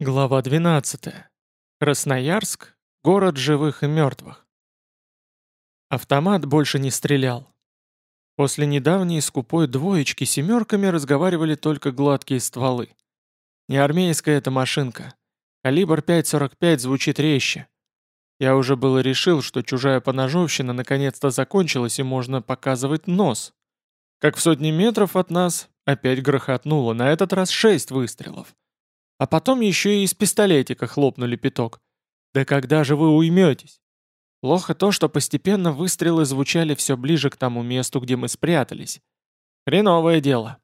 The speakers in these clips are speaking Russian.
Глава 12. Красноярск. Город живых и мертвых. Автомат больше не стрелял. После недавней скупой двоечки семерками разговаривали только гладкие стволы. Не армейская эта машинка. Калибр 5.45 звучит резче. Я уже было решил, что чужая поножовщина наконец-то закончилась и можно показывать нос. Как в сотни метров от нас опять грохотнуло, на этот раз шесть выстрелов. А потом еще и из пистолетика хлопнули пяток. Да когда же вы уйметесь? Плохо то, что постепенно выстрелы звучали все ближе к тому месту, где мы спрятались. Хреновое дело.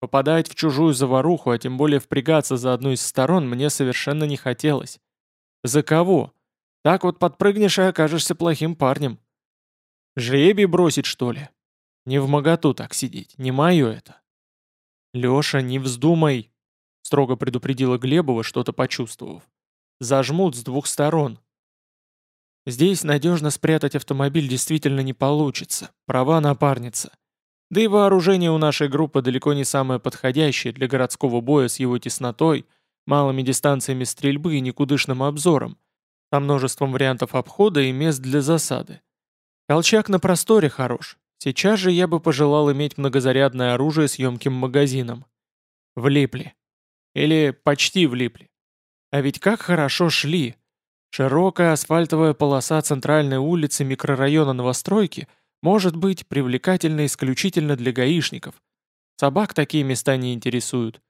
Попадать в чужую заваруху, а тем более впрягаться за одну из сторон, мне совершенно не хотелось. За кого? Так вот подпрыгнешь и окажешься плохим парнем. Жребий бросить, что ли? Не в моготу так сидеть, не мое это. Леша, не вздумай, строго предупредила Глебова, что-то почувствовав. «Зажмут с двух сторон». Здесь надежно спрятать автомобиль действительно не получится, права напарница. Да и вооружение у нашей группы далеко не самое подходящее для городского боя с его теснотой, малыми дистанциями стрельбы и никудышным обзором, со множеством вариантов обхода и мест для засады. Колчак на просторе хорош. Сейчас же я бы пожелал иметь многозарядное оружие с емким магазином. Влипли. Или почти влипли. А ведь как хорошо шли. Широкая асфальтовая полоса центральной улицы микрорайона новостройки может быть привлекательна исключительно для гаишников. Собак такие места не интересуют.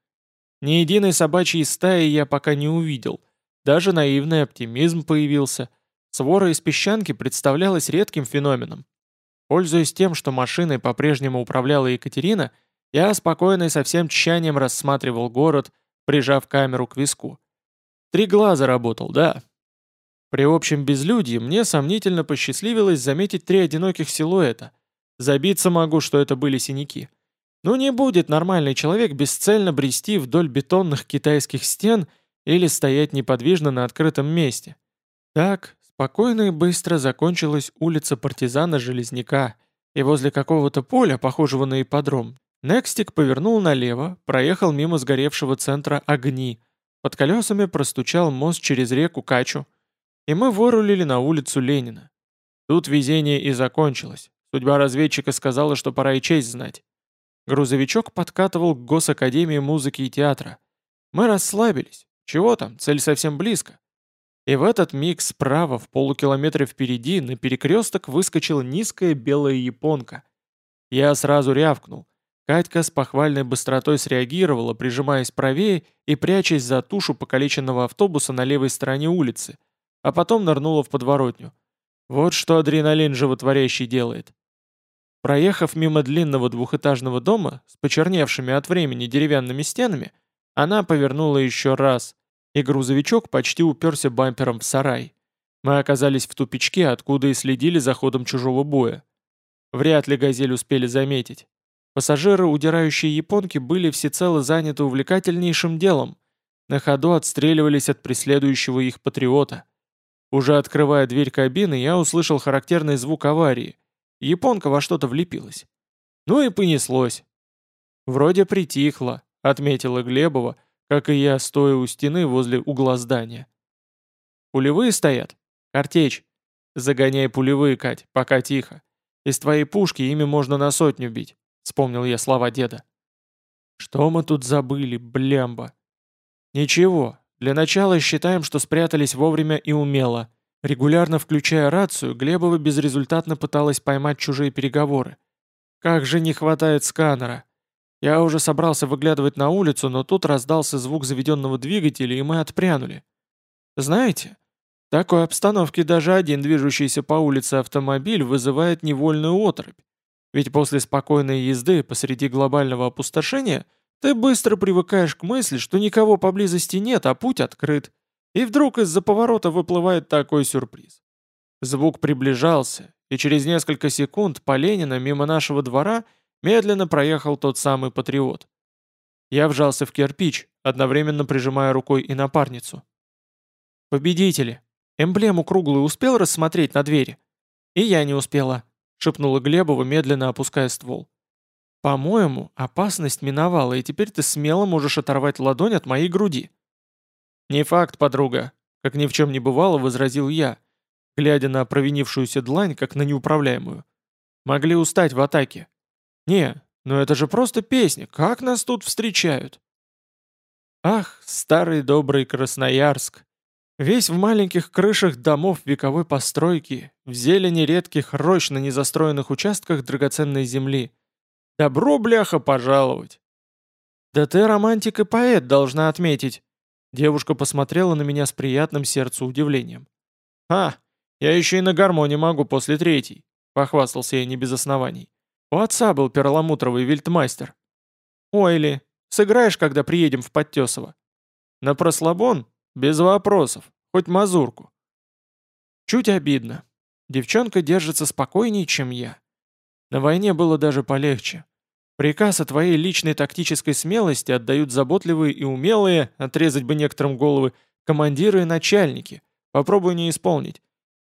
Ни единой собачьей стаи я пока не увидел. Даже наивный оптимизм появился. Свора из песчанки представлялась редким феноменом. Пользуясь тем, что машиной по-прежнему управляла Екатерина, я спокойно и со всем тщанием рассматривал город, прижав камеру к виску. Три глаза работал, да. При общем безлюдье мне сомнительно посчастливилось заметить три одиноких силуэта. Забиться могу, что это были синяки. Ну не будет нормальный человек бесцельно брести вдоль бетонных китайских стен или стоять неподвижно на открытом месте. Так, спокойно и быстро закончилась улица партизана Железняка, и возле какого-то поля, похожего на ипподром, Некстик повернул налево, проехал мимо сгоревшего центра огни. Под колесами простучал мост через реку Качу. И мы вырулили на улицу Ленина. Тут везение и закончилось. Судьба разведчика сказала, что пора и честь знать. Грузовичок подкатывал к Госакадемии музыки и театра. Мы расслабились. Чего там, цель совсем близко. И в этот миг справа, в полукилометре впереди, на перекресток выскочила низкая белая японка. Я сразу рявкнул. Катька с похвальной быстротой среагировала, прижимаясь правее и прячась за тушу покалеченного автобуса на левой стороне улицы, а потом нырнула в подворотню. Вот что адреналин животворящий делает. Проехав мимо длинного двухэтажного дома с почерневшими от времени деревянными стенами, она повернула еще раз, и грузовичок почти уперся бампером в сарай. Мы оказались в тупичке, откуда и следили за ходом чужого боя. Вряд ли «Газель» успели заметить. Пассажиры, удирающие японки, были всецело заняты увлекательнейшим делом. На ходу отстреливались от преследующего их патриота. Уже открывая дверь кабины, я услышал характерный звук аварии. Японка во что-то влепилась. Ну и понеслось. «Вроде притихло», — отметила Глебова, как и я, стоя у стены возле угла здания. «Пулевые стоят? Картечь. Загоняй пулевые, Кать, пока тихо. Из твоей пушки ими можно на сотню бить вспомнил я слова деда. Что мы тут забыли, блямба? Ничего, для начала считаем, что спрятались вовремя и умело. Регулярно включая рацию, Глебова безрезультатно пыталась поймать чужие переговоры. Как же не хватает сканера. Я уже собрался выглядывать на улицу, но тут раздался звук заведенного двигателя, и мы отпрянули. Знаете, в такой обстановке даже один движущийся по улице автомобиль вызывает невольную отрыбь. Ведь после спокойной езды посреди глобального опустошения ты быстро привыкаешь к мысли, что никого поблизости нет, а путь открыт. И вдруг из-за поворота выплывает такой сюрприз. Звук приближался, и через несколько секунд по Ленина мимо нашего двора медленно проехал тот самый патриот. Я вжался в кирпич, одновременно прижимая рукой и напарницу. «Победители! Эмблему круглую успел рассмотреть на двери?» «И я не успела», шепнула Глебова, медленно опуская ствол. «По-моему, опасность миновала, и теперь ты смело можешь оторвать ладонь от моей груди». «Не факт, подруга», — как ни в чем не бывало, возразил я, глядя на провинившуюся длань, как на неуправляемую. «Могли устать в атаке». «Не, но это же просто песня, как нас тут встречают?» Ах, старый добрый Красноярск! Весь в маленьких крышах домов вековой постройки, в зелени редких рощ на незастроенных участках драгоценной земли. Добро, бляха, пожаловать! Да ты романтик и поэт, должна отметить. Девушка посмотрела на меня с приятным сердцу удивлением. «А, я еще и на гармоне могу после третьей», — похвастался я не без оснований. «У отца был перламутровый вильтмастер». «Ой ли, Сыграешь, когда приедем в Подтесово?» «На прослабон? Без вопросов. Хоть мазурку». Чуть обидно. Девчонка держится спокойнее, чем я. На войне было даже полегче. Приказ о твоей личной тактической смелости отдают заботливые и умелые, отрезать бы некоторым головы, командиры и начальники. Попробуй не исполнить.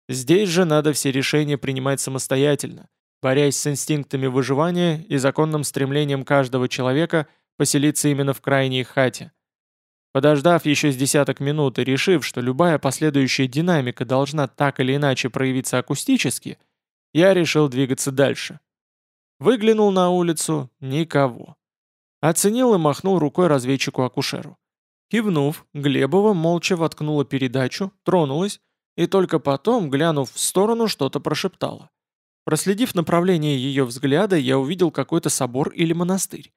Здесь же надо все решения принимать самостоятельно, борясь с инстинктами выживания и законным стремлением каждого человека – поселиться именно в крайней хате. Подождав еще с десяток минут и решив, что любая последующая динамика должна так или иначе проявиться акустически, я решил двигаться дальше. Выглянул на улицу — никого. Оценил и махнул рукой разведчику-акушеру. Кивнув, Глебова молча воткнула передачу, тронулась, и только потом, глянув в сторону, что-то прошептала. Проследив направление ее взгляда, я увидел какой-то собор или монастырь.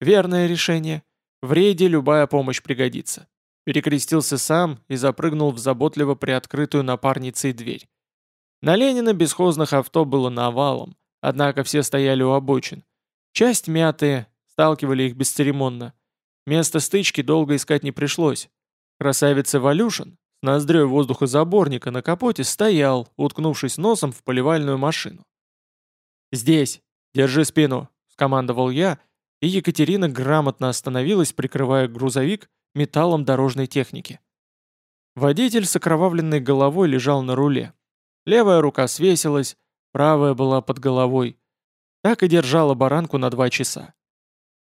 Верное решение. В рейде любая помощь пригодится. Перекрестился сам и запрыгнул в заботливо приоткрытую напарницей дверь. На Ленина бесхозных авто было навалом, однако все стояли у обочин. Часть мятые, сталкивали их бесцеремонно. Место стычки долго искать не пришлось. Красавица Валюшин с ноздрёй воздухозаборника на капоте стоял, уткнувшись носом в поливальную машину. «Здесь! Держи спину!» — скомандовал я — и Екатерина грамотно остановилась, прикрывая грузовик металлом дорожной техники. Водитель с окровавленной головой лежал на руле. Левая рука свесилась, правая была под головой. Так и держала баранку на два часа.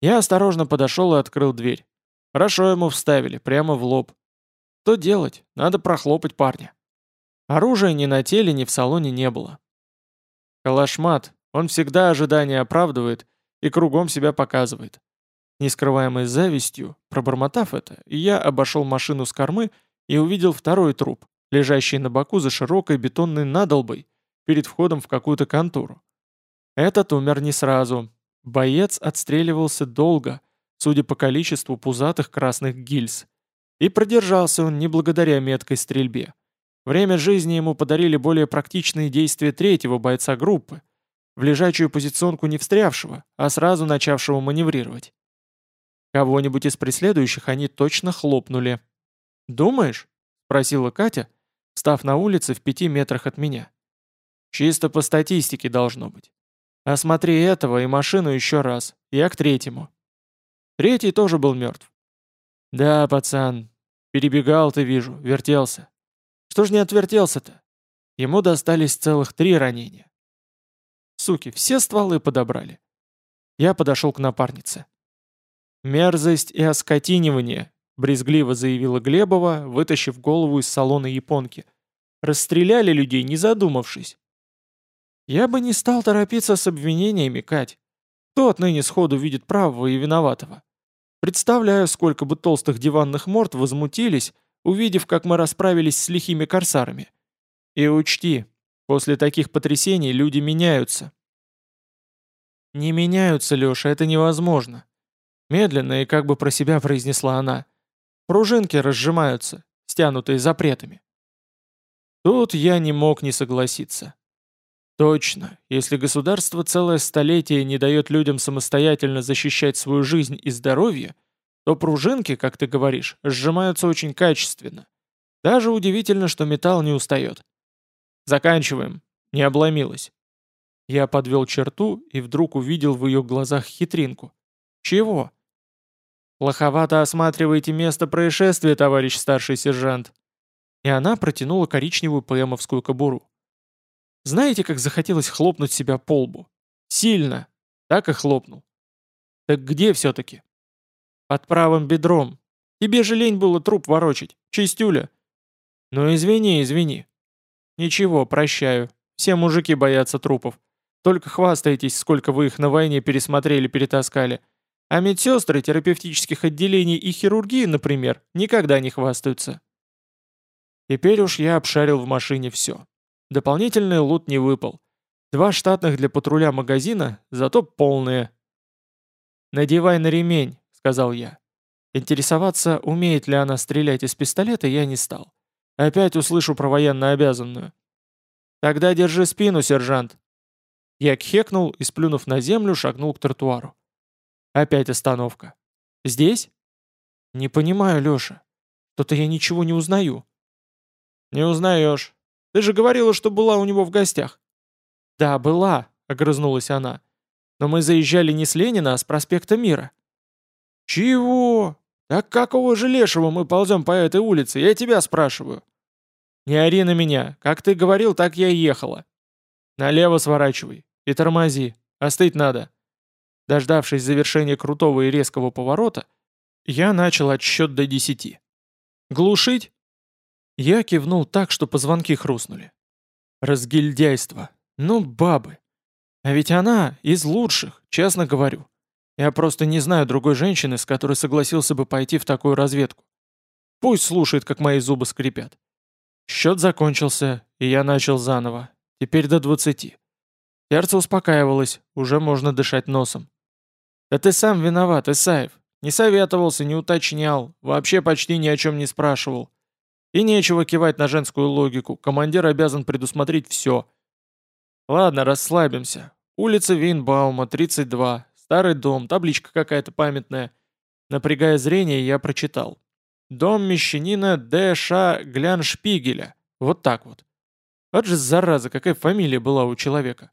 Я осторожно подошел и открыл дверь. Хорошо ему вставили, прямо в лоб. Что делать? Надо прохлопать парня. Оружия ни на теле, ни в салоне не было. Калашмат, он всегда ожидания оправдывает и кругом себя показывает. Не скрываемой завистью, пробормотав это, я обошел машину с кормы и увидел второй труп, лежащий на боку за широкой бетонной надолбой перед входом в какую-то контору. Этот умер не сразу. Боец отстреливался долго, судя по количеству пузатых красных гильз. И продержался он не благодаря меткой стрельбе. Время жизни ему подарили более практичные действия третьего бойца группы, в лежачую позиционку не встрявшего, а сразу начавшего маневрировать. Кого-нибудь из преследующих они точно хлопнули. «Думаешь?» — спросила Катя, став на улице в пяти метрах от меня. «Чисто по статистике должно быть. Осмотри этого и машину еще раз. Я к третьему». Третий тоже был мертв. «Да, пацан, перебегал ты, вижу, вертелся. Что ж не отвертелся-то? Ему достались целых три ранения. Суки, все стволы подобрали. Я подошел к напарнице. «Мерзость и оскотинивание», — брезгливо заявила Глебова, вытащив голову из салона японки. «Расстреляли людей, не задумавшись». «Я бы не стал торопиться с обвинениями, Кать. Кто отныне сходу видит правого и виноватого? Представляю, сколько бы толстых диванных морд возмутились, увидев, как мы расправились с лихими корсарами. И учти, После таких потрясений люди меняются. Не меняются, Леша, это невозможно. Медленно и как бы про себя произнесла она. Пружинки разжимаются, стянутые запретами. Тут я не мог не согласиться. Точно, если государство целое столетие не дает людям самостоятельно защищать свою жизнь и здоровье, то пружинки, как ты говоришь, сжимаются очень качественно. Даже удивительно, что металл не устает. Заканчиваем. Не обломилась. Я подвел черту и вдруг увидел в ее глазах хитринку. Чего? Плоховато осматриваете место происшествия, товарищ старший сержант. И она протянула коричневую ПМовскую кобуру. Знаете, как захотелось хлопнуть себя по лбу? Сильно. Так и хлопнул. Так где все-таки? Под правым бедром. Тебе же лень было труп ворочить. Чистюля. Ну извини, извини. Ничего, прощаю. Все мужики боятся трупов. Только хвастаетесь, сколько вы их на войне пересмотрели-перетаскали. А медсестры терапевтических отделений и хирургии, например, никогда не хвастаются. Теперь уж я обшарил в машине все. Дополнительный лут не выпал. Два штатных для патруля магазина, зато полные. «Надевай на ремень», — сказал я. Интересоваться, умеет ли она стрелять из пистолета, я не стал. Опять услышу про военно обязанную. «Тогда держи спину, сержант». Я кхекнул и, сплюнув на землю, шагнул к тротуару. Опять остановка. «Здесь?» «Не понимаю, Леша. Что-то я ничего не узнаю». «Не узнаешь. Ты же говорила, что была у него в гостях». «Да, была», — огрызнулась она. «Но мы заезжали не с Ленина, а с проспекта Мира». «Чего? Так какого же лешего мы ползем по этой улице? Я тебя спрашиваю». «Не ори на меня. Как ты говорил, так я и ехала». «Налево сворачивай. И тормози. Остыть надо». Дождавшись завершения крутого и резкого поворота, я начал отсчет до десяти. «Глушить?» Я кивнул так, что позвонки хрустнули. Разгильдяйство. Ну, бабы. А ведь она из лучших, честно говорю. Я просто не знаю другой женщины, с которой согласился бы пойти в такую разведку. Пусть слушает, как мои зубы скрипят. Счет закончился, и я начал заново. Теперь до двадцати. Сердце успокаивалось, уже можно дышать носом. «Да ты сам виноват, Исаев. Не советовался, не уточнял, вообще почти ни о чем не спрашивал. И нечего кивать на женскую логику, командир обязан предусмотреть все. Ладно, расслабимся. Улица Вейнбаума, 32, старый дом, табличка какая-то памятная. Напрягая зрение, я прочитал. Дом мещанина Д. Ш. Гляншпигеля. Вот так вот. Вот же зараза, какая фамилия была у человека.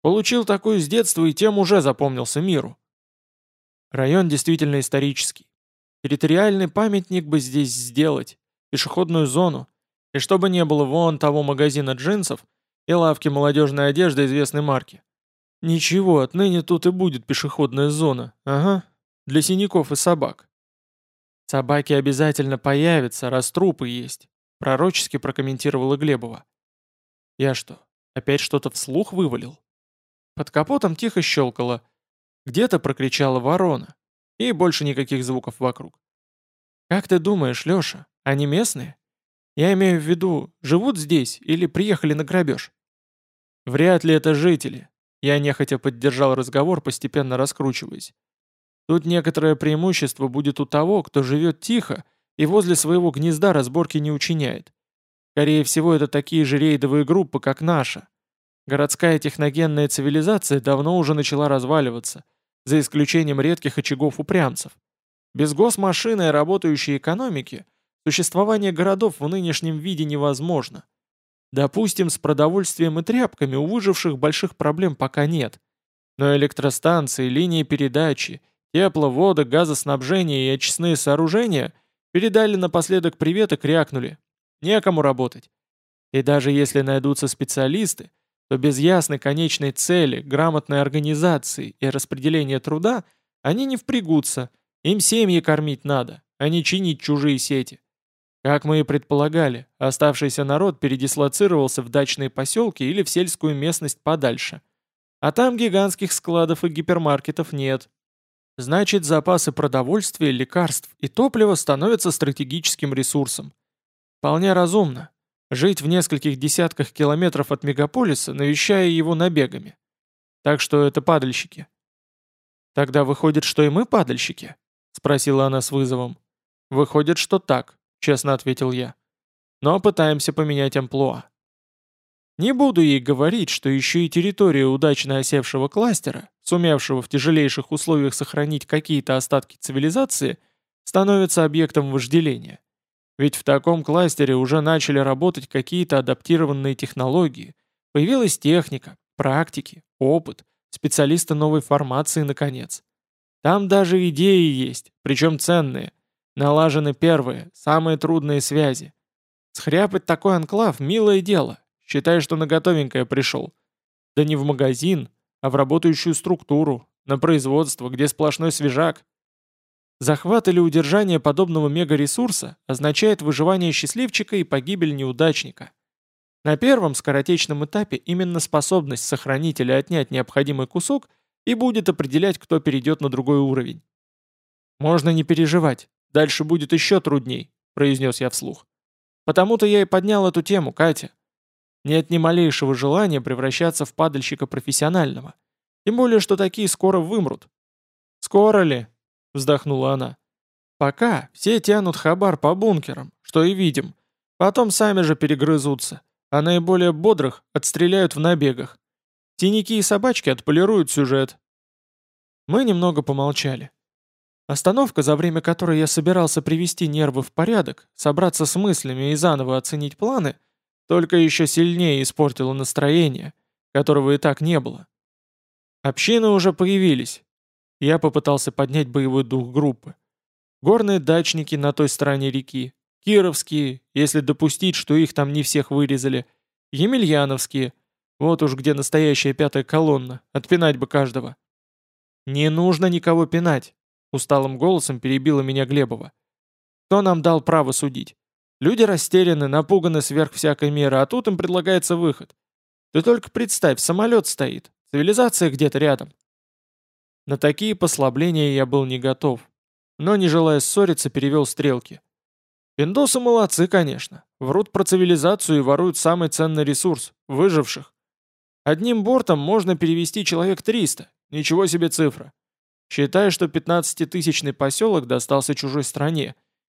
Получил такую с детства и тем уже запомнился миру. Район действительно исторический. Территориальный памятник бы здесь сделать пешеходную зону, и чтобы не было вон того магазина джинсов и лавки молодежной одежды известной марки. Ничего, отныне тут и будет пешеходная зона, ага, для синяков и собак. Собаки обязательно появятся, раз трупы есть, пророчески прокомментировала Глебова. Я что, опять что-то вслух вывалил? Под капотом тихо щелкало. Где-то прокричала ворона. И больше никаких звуков вокруг. «Как ты думаешь, Леша, они местные? Я имею в виду, живут здесь или приехали на грабеж?» «Вряд ли это жители», — я нехотя поддержал разговор, постепенно раскручиваясь. «Тут некоторое преимущество будет у того, кто живет тихо и возле своего гнезда разборки не учиняет. Скорее всего, это такие же рейдовые группы, как наша. Городская техногенная цивилизация давно уже начала разваливаться, за исключением редких очагов упрямцев. Без госмашины и работающей экономики существование городов в нынешнем виде невозможно. Допустим, с продовольствием и тряпками у выживших больших проблем пока нет. Но электростанции, линии передачи, тепло, вода, газоснабжение и очистные сооружения передали напоследок привет и крякнули. Некому работать. И даже если найдутся специалисты, то без ясной конечной цели, грамотной организации и распределения труда они не впрягутся – им семьи кормить надо, а не чинить чужие сети. Как мы и предполагали, оставшийся народ передислоцировался в дачные поселки или в сельскую местность подальше. А там гигантских складов и гипермаркетов нет. Значит, запасы продовольствия, лекарств и топлива становятся стратегическим ресурсом. Вполне разумно. Жить в нескольких десятках километров от мегаполиса, навещая его набегами. Так что это падальщики. Тогда выходит, что и мы падальщики? — спросила она с вызовом. «Выходит, что так», — честно ответил я. «Но пытаемся поменять амплуа». Не буду ей говорить, что еще и территория удачно осевшего кластера, сумевшего в тяжелейших условиях сохранить какие-то остатки цивилизации, становится объектом вожделения. Ведь в таком кластере уже начали работать какие-то адаптированные технологии, появилась техника, практики, опыт, специалисты новой формации, наконец. Там даже идеи есть, причем ценные. Налажены первые, самые трудные связи. Схряпать такой анклав – милое дело. Считай, что на готовенькое пришел. Да не в магазин, а в работающую структуру, на производство, где сплошной свежак. Захват или удержание подобного мегаресурса означает выживание счастливчика и погибель неудачника. На первом скоротечном этапе именно способность сохранить или отнять необходимый кусок и будет определять, кто перейдет на другой уровень. «Можно не переживать, дальше будет еще трудней», — произнес я вслух. «Потому-то я и поднял эту тему, Катя. Нет ни малейшего желания превращаться в падальщика профессионального. Тем более, что такие скоро вымрут». «Скоро ли?» — вздохнула она. «Пока все тянут хабар по бункерам, что и видим. Потом сами же перегрызутся а наиболее бодрых отстреляют в набегах. Тиники и собачки отполируют сюжет. Мы немного помолчали. Остановка, за время которой я собирался привести нервы в порядок, собраться с мыслями и заново оценить планы, только еще сильнее испортила настроение, которого и так не было. Общины уже появились. Я попытался поднять боевой дух группы. Горные дачники на той стороне реки, Кировские, если допустить, что их там не всех вырезали. Емельяновские. Вот уж где настоящая пятая колонна. Отпинать бы каждого. «Не нужно никого пинать», — усталым голосом перебила меня Глебова. «Кто нам дал право судить? Люди растеряны, напуганы сверх всякой меры, а тут им предлагается выход. Ты только представь, самолет стоит, цивилизация где-то рядом». На такие послабления я был не готов, но, не желая ссориться, перевел стрелки. Пиндосы молодцы, конечно. Врут про цивилизацию и воруют самый ценный ресурс – выживших. Одним бортом можно перевести человек 300. Ничего себе цифра. Считай, что 15-тысячный поселок достался чужой стране.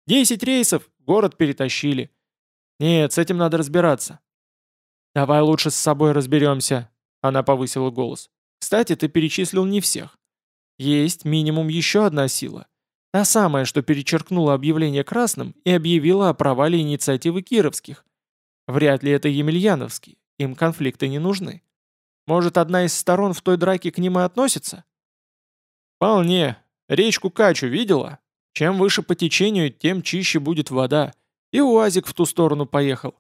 10 рейсов, город перетащили. Нет, с этим надо разбираться. Давай лучше с собой разберемся. Она повысила голос. Кстати, ты перечислил не всех. Есть минимум еще одна сила. Та самая, что перечеркнула объявление красным и объявила о провале инициативы кировских. Вряд ли это Емельяновский, им конфликты не нужны. Может, одна из сторон в той драке к ним и относится? Вполне. Речку Качу видела? Чем выше по течению, тем чище будет вода. И УАЗик в ту сторону поехал.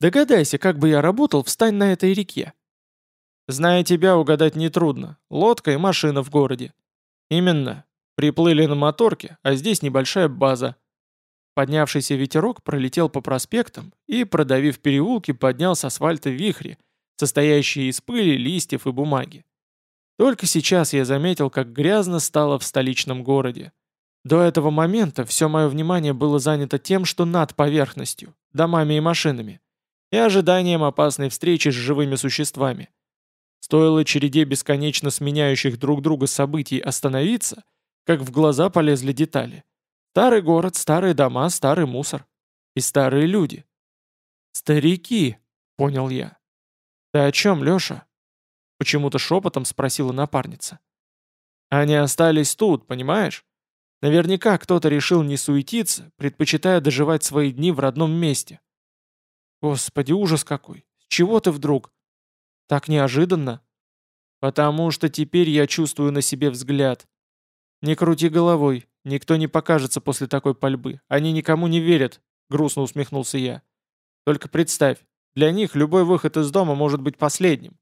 Догадайся, как бы я работал, встань на этой реке. Зная тебя, угадать нетрудно. Лодка и машина в городе. Именно. Приплыли на моторке, а здесь небольшая база. Поднявшийся ветерок пролетел по проспектам и, продавив переулки, поднял с асфальта вихри, состоящие из пыли, листьев и бумаги. Только сейчас я заметил, как грязно стало в столичном городе. До этого момента все мое внимание было занято тем, что над поверхностью, домами и машинами, и ожиданием опасной встречи с живыми существами. Стоило череде бесконечно сменяющих друг друга событий остановиться, как в глаза полезли детали. Старый город, старые дома, старый мусор. И старые люди. «Старики», — понял я. «Ты о чем, Леша?» Почему-то шепотом спросила напарница. «Они остались тут, понимаешь? Наверняка кто-то решил не суетиться, предпочитая доживать свои дни в родном месте. Господи, ужас какой! С чего ты вдруг? Так неожиданно. Потому что теперь я чувствую на себе взгляд. «Не крути головой, никто не покажется после такой пальбы. Они никому не верят», — грустно усмехнулся я. «Только представь, для них любой выход из дома может быть последним.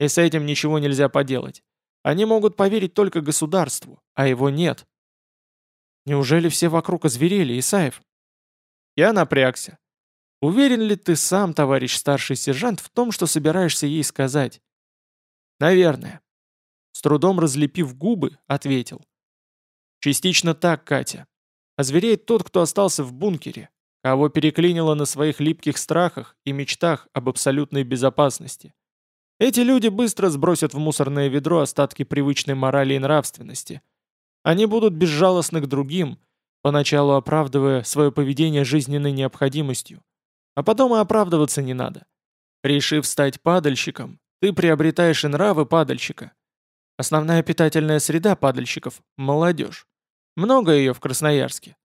И с этим ничего нельзя поделать. Они могут поверить только государству, а его нет». «Неужели все вокруг озверели, Исаев?» Я напрягся. «Уверен ли ты сам, товарищ старший сержант, в том, что собираешься ей сказать?» «Наверное». С трудом разлепив губы, ответил. Частично так, Катя. Озвереет тот, кто остался в бункере, кого переклинило на своих липких страхах и мечтах об абсолютной безопасности. Эти люди быстро сбросят в мусорное ведро остатки привычной морали и нравственности. Они будут безжалостны к другим, поначалу оправдывая свое поведение жизненной необходимостью. А потом и оправдываться не надо. Решив стать падальщиком, ты приобретаешь и нравы падальщика. Основная питательная среда падальщиков – молодежь. Много ее в Красноярске.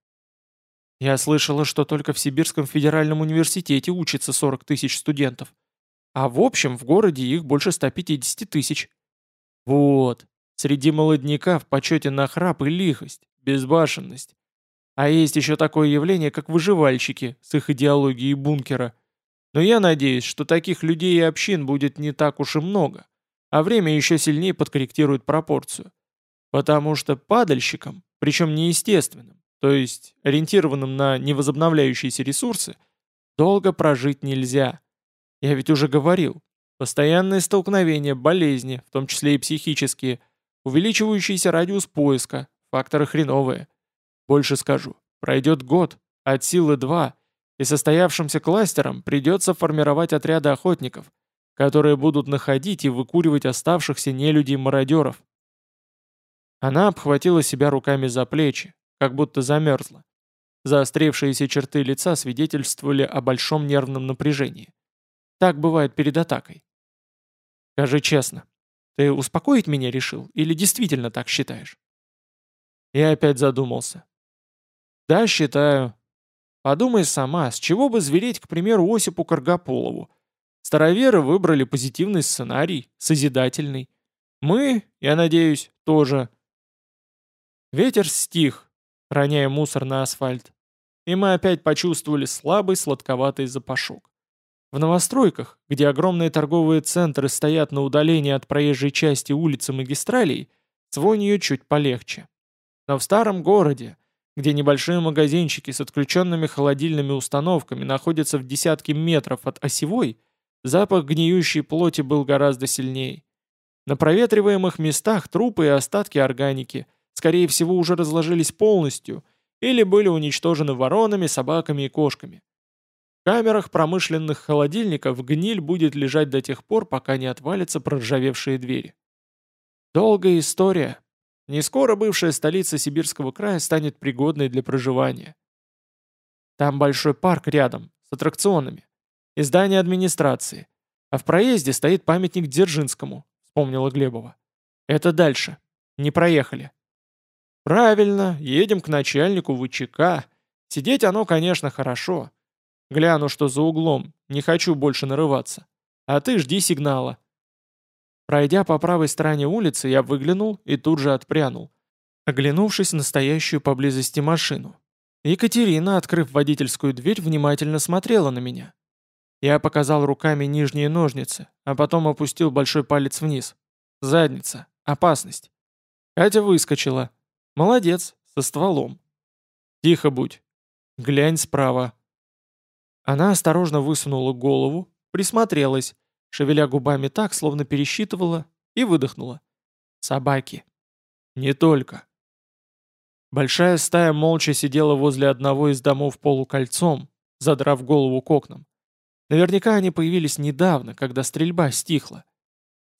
Я слышала, что только в Сибирском федеральном университете учатся 40 тысяч студентов. А в общем в городе их больше 150 тысяч. Вот. Среди молодняка в почете на храп и лихость, безбашенность. А есть еще такое явление, как выживальщики с их идеологией бункера. Но я надеюсь, что таких людей и общин будет не так уж и много, а время еще сильнее подкорректирует пропорцию. Потому что падальщикам причем неестественным, то есть ориентированным на невозобновляющиеся ресурсы, долго прожить нельзя. Я ведь уже говорил, постоянные столкновения, болезни, в том числе и психические, увеличивающийся радиус поиска, факторы хреновые. Больше скажу, пройдет год, от силы два, и состоявшимся кластерам придется формировать отряды охотников, которые будут находить и выкуривать оставшихся нелюдей-мародеров. Она обхватила себя руками за плечи, как будто замерзла. Заострившиеся черты лица свидетельствовали о большом нервном напряжении. Так бывает перед атакой. Скажи честно, ты успокоить меня решил или действительно так считаешь? Я опять задумался. Да, считаю. Подумай сама, с чего бы звереть, к примеру, Осипу Каргополову? Староверы выбрали позитивный сценарий, созидательный. Мы, я надеюсь, тоже. Ветер стих, роняя мусор на асфальт. И мы опять почувствовали слабый сладковатый запашок. В новостройках, где огромные торговые центры стоят на удалении от проезжей части улицы магистралей, с вонью чуть полегче. Но в старом городе, где небольшие магазинчики с отключенными холодильными установками находятся в десятке метров от осевой, запах гниющей плоти был гораздо сильнее. На проветриваемых местах трупы и остатки органики, скорее всего, уже разложились полностью или были уничтожены воронами, собаками и кошками. Камерах промышленных холодильников гниль будет лежать до тех пор, пока не отвалятся проржавевшие двери. Долгая история. Не скоро бывшая столица Сибирского края станет пригодной для проживания. Там большой парк рядом, с аттракционами. И здание администрации. А в проезде стоит памятник Дзержинскому, вспомнила Глебова. Это дальше. Не проехали. Правильно, едем к начальнику ВЧК. Сидеть оно, конечно, хорошо. Гляну, что за углом, не хочу больше нарываться. А ты жди сигнала. Пройдя по правой стороне улицы, я выглянул и тут же отпрянул, оглянувшись на стоящую поблизости машину. Екатерина, открыв водительскую дверь, внимательно смотрела на меня. Я показал руками нижние ножницы, а потом опустил большой палец вниз. Задница. Опасность. Катя выскочила. Молодец, со стволом. Тихо будь. Глянь справа. Она осторожно высунула голову, присмотрелась, шевеля губами так, словно пересчитывала, и выдохнула. Собаки. Не только. Большая стая молча сидела возле одного из домов полукольцом, задрав голову к окнам. Наверняка они появились недавно, когда стрельба стихла.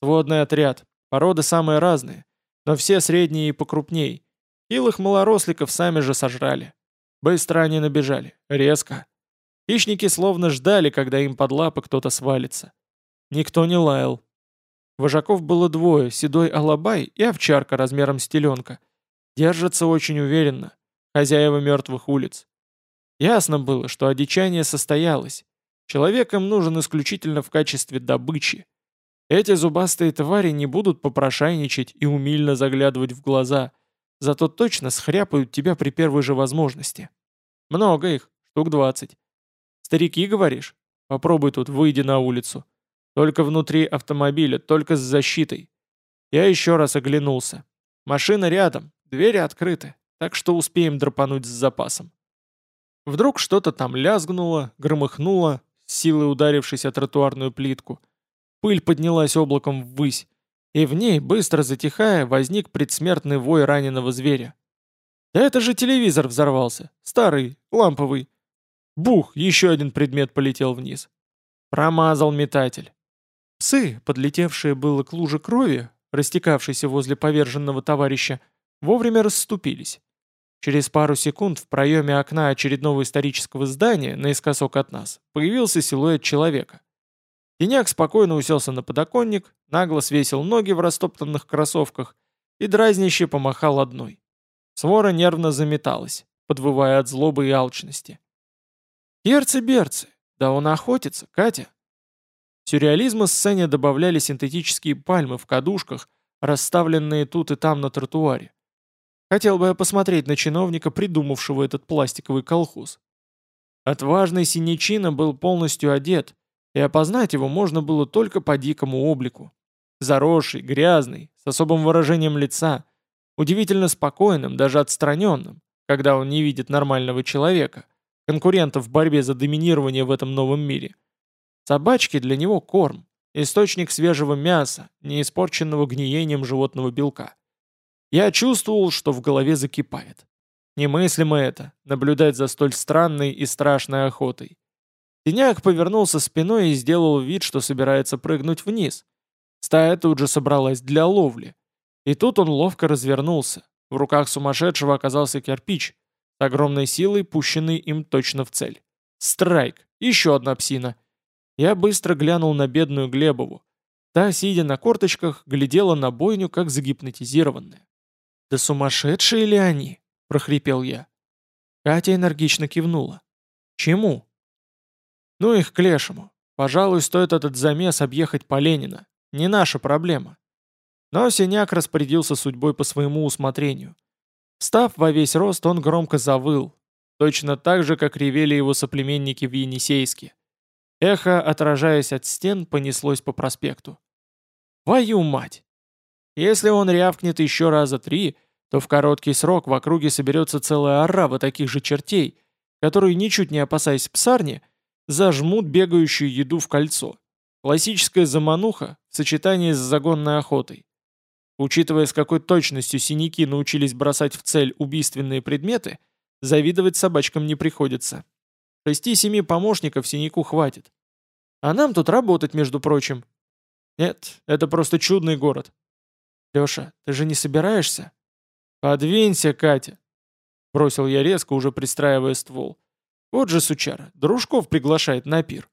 Сводный отряд, породы самые разные, но все средние и покрупней. Хилых малоросликов сами же сожрали. Быстро они набежали, резко. Хищники словно ждали, когда им под лапы кто-то свалится. Никто не лаял. Вожаков было двое, седой алабай и овчарка размером с теленка. Держатся очень уверенно, хозяева мертвых улиц. Ясно было, что одичание состоялось. Человек им нужен исключительно в качестве добычи. Эти зубастые твари не будут попрошайничать и умильно заглядывать в глаза – Зато точно схряпают тебя при первой же возможности. Много их, штук двадцать. Старики, говоришь? Попробуй тут, выйди на улицу. Только внутри автомобиля, только с защитой. Я еще раз оглянулся. Машина рядом, двери открыты, так что успеем драпануть с запасом. Вдруг что-то там лязгнуло, громыхнуло, силой ударившись о тротуарную плитку. Пыль поднялась облаком ввысь и в ней, быстро затихая, возник предсмертный вой раненого зверя. «Да это же телевизор взорвался! Старый, ламповый!» Бух, еще один предмет полетел вниз. Промазал метатель. Псы, подлетевшие было к луже крови, растекавшейся возле поверженного товарища, вовремя расступились. Через пару секунд в проеме окна очередного исторического здания, наискосок от нас, появился силуэт человека. Деняк спокойно уселся на подоконник, нагло свесил ноги в растоптанных кроссовках и дразнище помахал одной. Свора нервно заметалась, подвывая от злобы и алчности. «Перцы-берцы! Да он охотится, Катя!» Сюрреализма сцене добавляли синтетические пальмы в кадушках, расставленные тут и там на тротуаре. Хотел бы я посмотреть на чиновника, придумавшего этот пластиковый колхоз. Отважный синячина был полностью одет, и опознать его можно было только по дикому облику. Заросший, грязный, с особым выражением лица, Удивительно спокойным, даже отстраненным, когда он не видит нормального человека, конкурента в борьбе за доминирование в этом новом мире. Собачки для него корм, источник свежего мяса, не испорченного гниением животного белка. Я чувствовал, что в голове закипает. Немыслимо это, наблюдать за столь странной и страшной охотой. Синяк повернулся спиной и сделал вид, что собирается прыгнуть вниз. Стая тут же собралась для ловли. И тут он ловко развернулся. В руках сумасшедшего оказался кирпич, с огромной силой пущенный им точно в цель. Страйк! Еще одна псина. Я быстро глянул на бедную Глебову. Та, сидя на корточках, глядела на бойню, как загипнотизированная. «Да сумасшедшие ли они?» — прохрипел я. Катя энергично кивнула. «Чему?» Ну их к лешему. Пожалуй, стоит этот замес объехать по Ленина. Не наша проблема. Но Синяк распорядился судьбой по своему усмотрению. Став во весь рост, он громко завыл. Точно так же, как ревели его соплеменники в Енисейске. Эхо, отражаясь от стен, понеслось по проспекту. «Твою мать!» Если он рявкнет еще раза три, то в короткий срок в округе соберется целая орава таких же чертей, которые, ничуть не опасаясь псарни, зажмут бегающую еду в кольцо. Классическая замануха в сочетании с загонной охотой. Учитывая, с какой точностью синяки научились бросать в цель убийственные предметы, завидовать собачкам не приходится. Шести-семи помощников синяку хватит. А нам тут работать, между прочим. Нет, это просто чудный город. Леша, ты же не собираешься? Подвинься, Катя. Бросил я резко, уже пристраивая ствол. Вот же сучара, дружков приглашает на пир.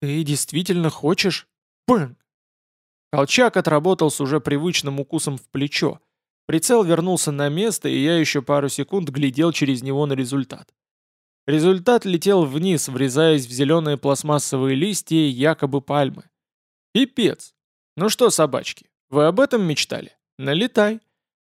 Ты действительно хочешь? Бэнг! Колчак отработал с уже привычным укусом в плечо. Прицел вернулся на место, и я еще пару секунд глядел через него на результат. Результат летел вниз, врезаясь в зеленые пластмассовые листья якобы пальмы. Пипец! Ну что, собачки, вы об этом мечтали? Налетай!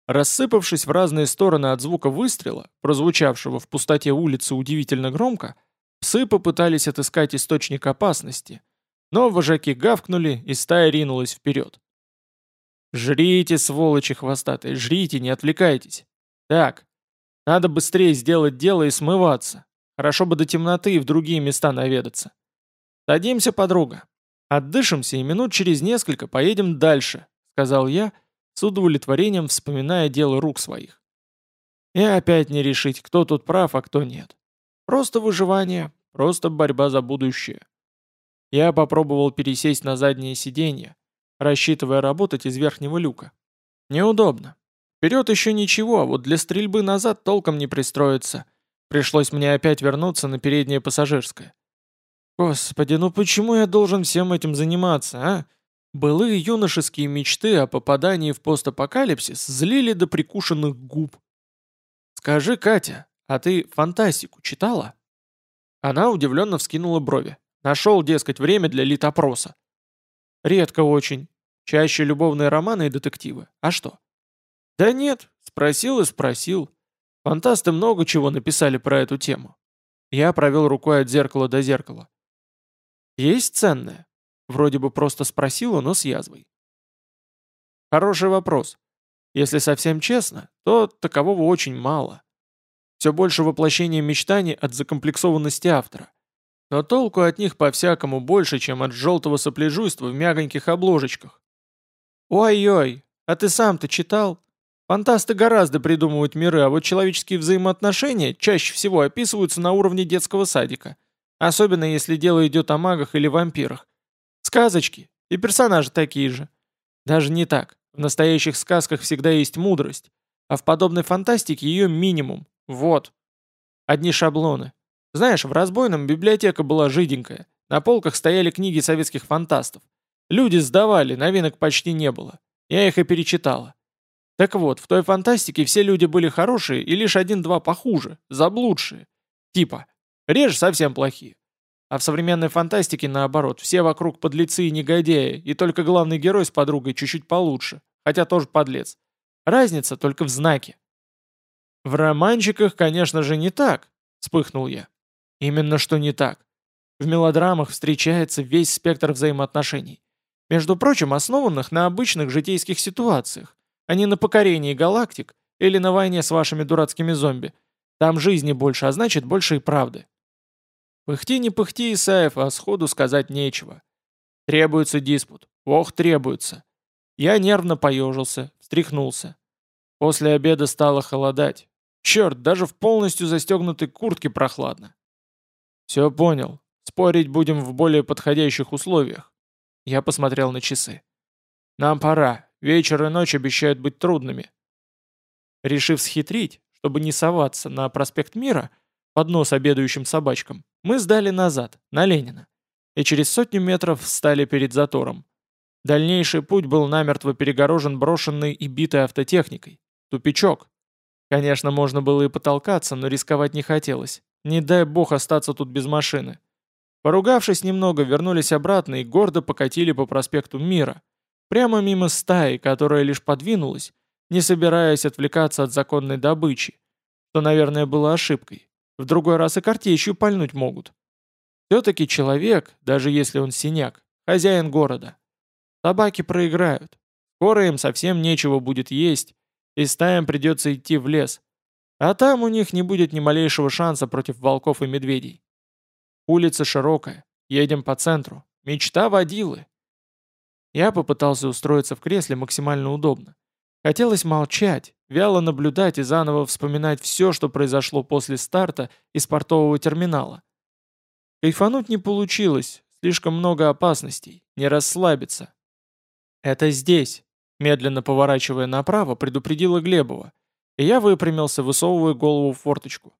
Рассыпавшись в разные стороны от звука выстрела, прозвучавшего в пустоте улицы удивительно громко, псы попытались отыскать источник опасности, но вожаки гавкнули, и стая ринулась вперед. «Жрите, сволочи хвостатые, жрите, не отвлекайтесь. Так, надо быстрее сделать дело и смываться. Хорошо бы до темноты и в другие места наведаться. Садимся, подруга. Отдышимся и минут через несколько поедем дальше», — сказал я, — с удовлетворением вспоминая дело рук своих. И опять не решить, кто тут прав, а кто нет. Просто выживание, просто борьба за будущее. Я попробовал пересесть на заднее сиденье, рассчитывая работать из верхнего люка. Неудобно. Вперед еще ничего, а вот для стрельбы назад толком не пристроиться. Пришлось мне опять вернуться на переднее пассажирское. Господи, ну почему я должен всем этим заниматься, а? Былые юношеские мечты о попадании в постапокалипсис злили до прикушенных губ. «Скажи, Катя, а ты фантастику читала?» Она удивленно вскинула брови. Нашел, дескать, время для литопроса. «Редко очень. Чаще любовные романы и детективы. А что?» «Да нет, спросил и спросил. Фантасты много чего написали про эту тему». Я провел рукой от зеркала до зеркала. «Есть ценное?» Вроде бы просто спросила, но с язвой. Хороший вопрос. Если совсем честно, то такового очень мало. Все больше воплощения мечтаний от закомплексованности автора. Но толку от них по-всякому больше, чем от желтого сопляжуйства в мягоньких обложечках. Ой-ой, а ты сам-то читал? Фантасты гораздо придумывают миры, а вот человеческие взаимоотношения чаще всего описываются на уровне детского садика. Особенно если дело идет о магах или вампирах. Сказочки. И персонажи такие же. Даже не так. В настоящих сказках всегда есть мудрость. А в подобной фантастике ее минимум. Вот. Одни шаблоны. Знаешь, в «Разбойном» библиотека была жиденькая. На полках стояли книги советских фантастов. Люди сдавали, новинок почти не было. Я их и перечитала. Так вот, в той фантастике все люди были хорошие и лишь один-два похуже, заблудшие. Типа, реже совсем плохие. А в современной фантастике наоборот, все вокруг подлецы и негодяи, и только главный герой с подругой чуть-чуть получше, хотя тоже подлец. Разница только в знаке. В романчиках, конечно же, не так, вспыхнул я. Именно что не так. В мелодрамах встречается весь спектр взаимоотношений. Между прочим, основанных на обычных житейских ситуациях, а не на покорении галактик или на войне с вашими дурацкими зомби. Там жизни больше, а значит больше и правды. Пыхти не пыхти, Исаев, а сходу сказать нечего. Требуется диспут. Ох, требуется. Я нервно поежился, встряхнулся. После обеда стало холодать. Черт, даже в полностью застегнутой куртке прохладно. Все понял. Спорить будем в более подходящих условиях. Я посмотрел на часы. Нам пора. Вечер и ночь обещают быть трудными. Решив схитрить, чтобы не соваться на проспект Мира, под нос обедающим собачкам, мы сдали назад, на Ленина, и через сотню метров встали перед затором. Дальнейший путь был намертво перегорожен брошенной и битой автотехникой. Тупичок. Конечно, можно было и потолкаться, но рисковать не хотелось. Не дай бог остаться тут без машины. Поругавшись немного, вернулись обратно и гордо покатили по проспекту Мира. Прямо мимо стаи, которая лишь подвинулась, не собираясь отвлекаться от законной добычи, что, наверное, было ошибкой. В другой раз и картечью пальнуть могут. Все-таки человек, даже если он синяк, хозяин города. Собаки проиграют. Скоро им совсем нечего будет есть, и стаям придется идти в лес. А там у них не будет ни малейшего шанса против волков и медведей. Улица широкая, едем по центру. Мечта водилы. Я попытался устроиться в кресле максимально удобно. Хотелось молчать, вяло наблюдать и заново вспоминать все, что произошло после старта из портового терминала. Кайфануть не получилось, слишком много опасностей, не расслабиться. «Это здесь», Медленно поворачивая направо, предупредила Глебова, я выпрямился, высовывая голову в форточку.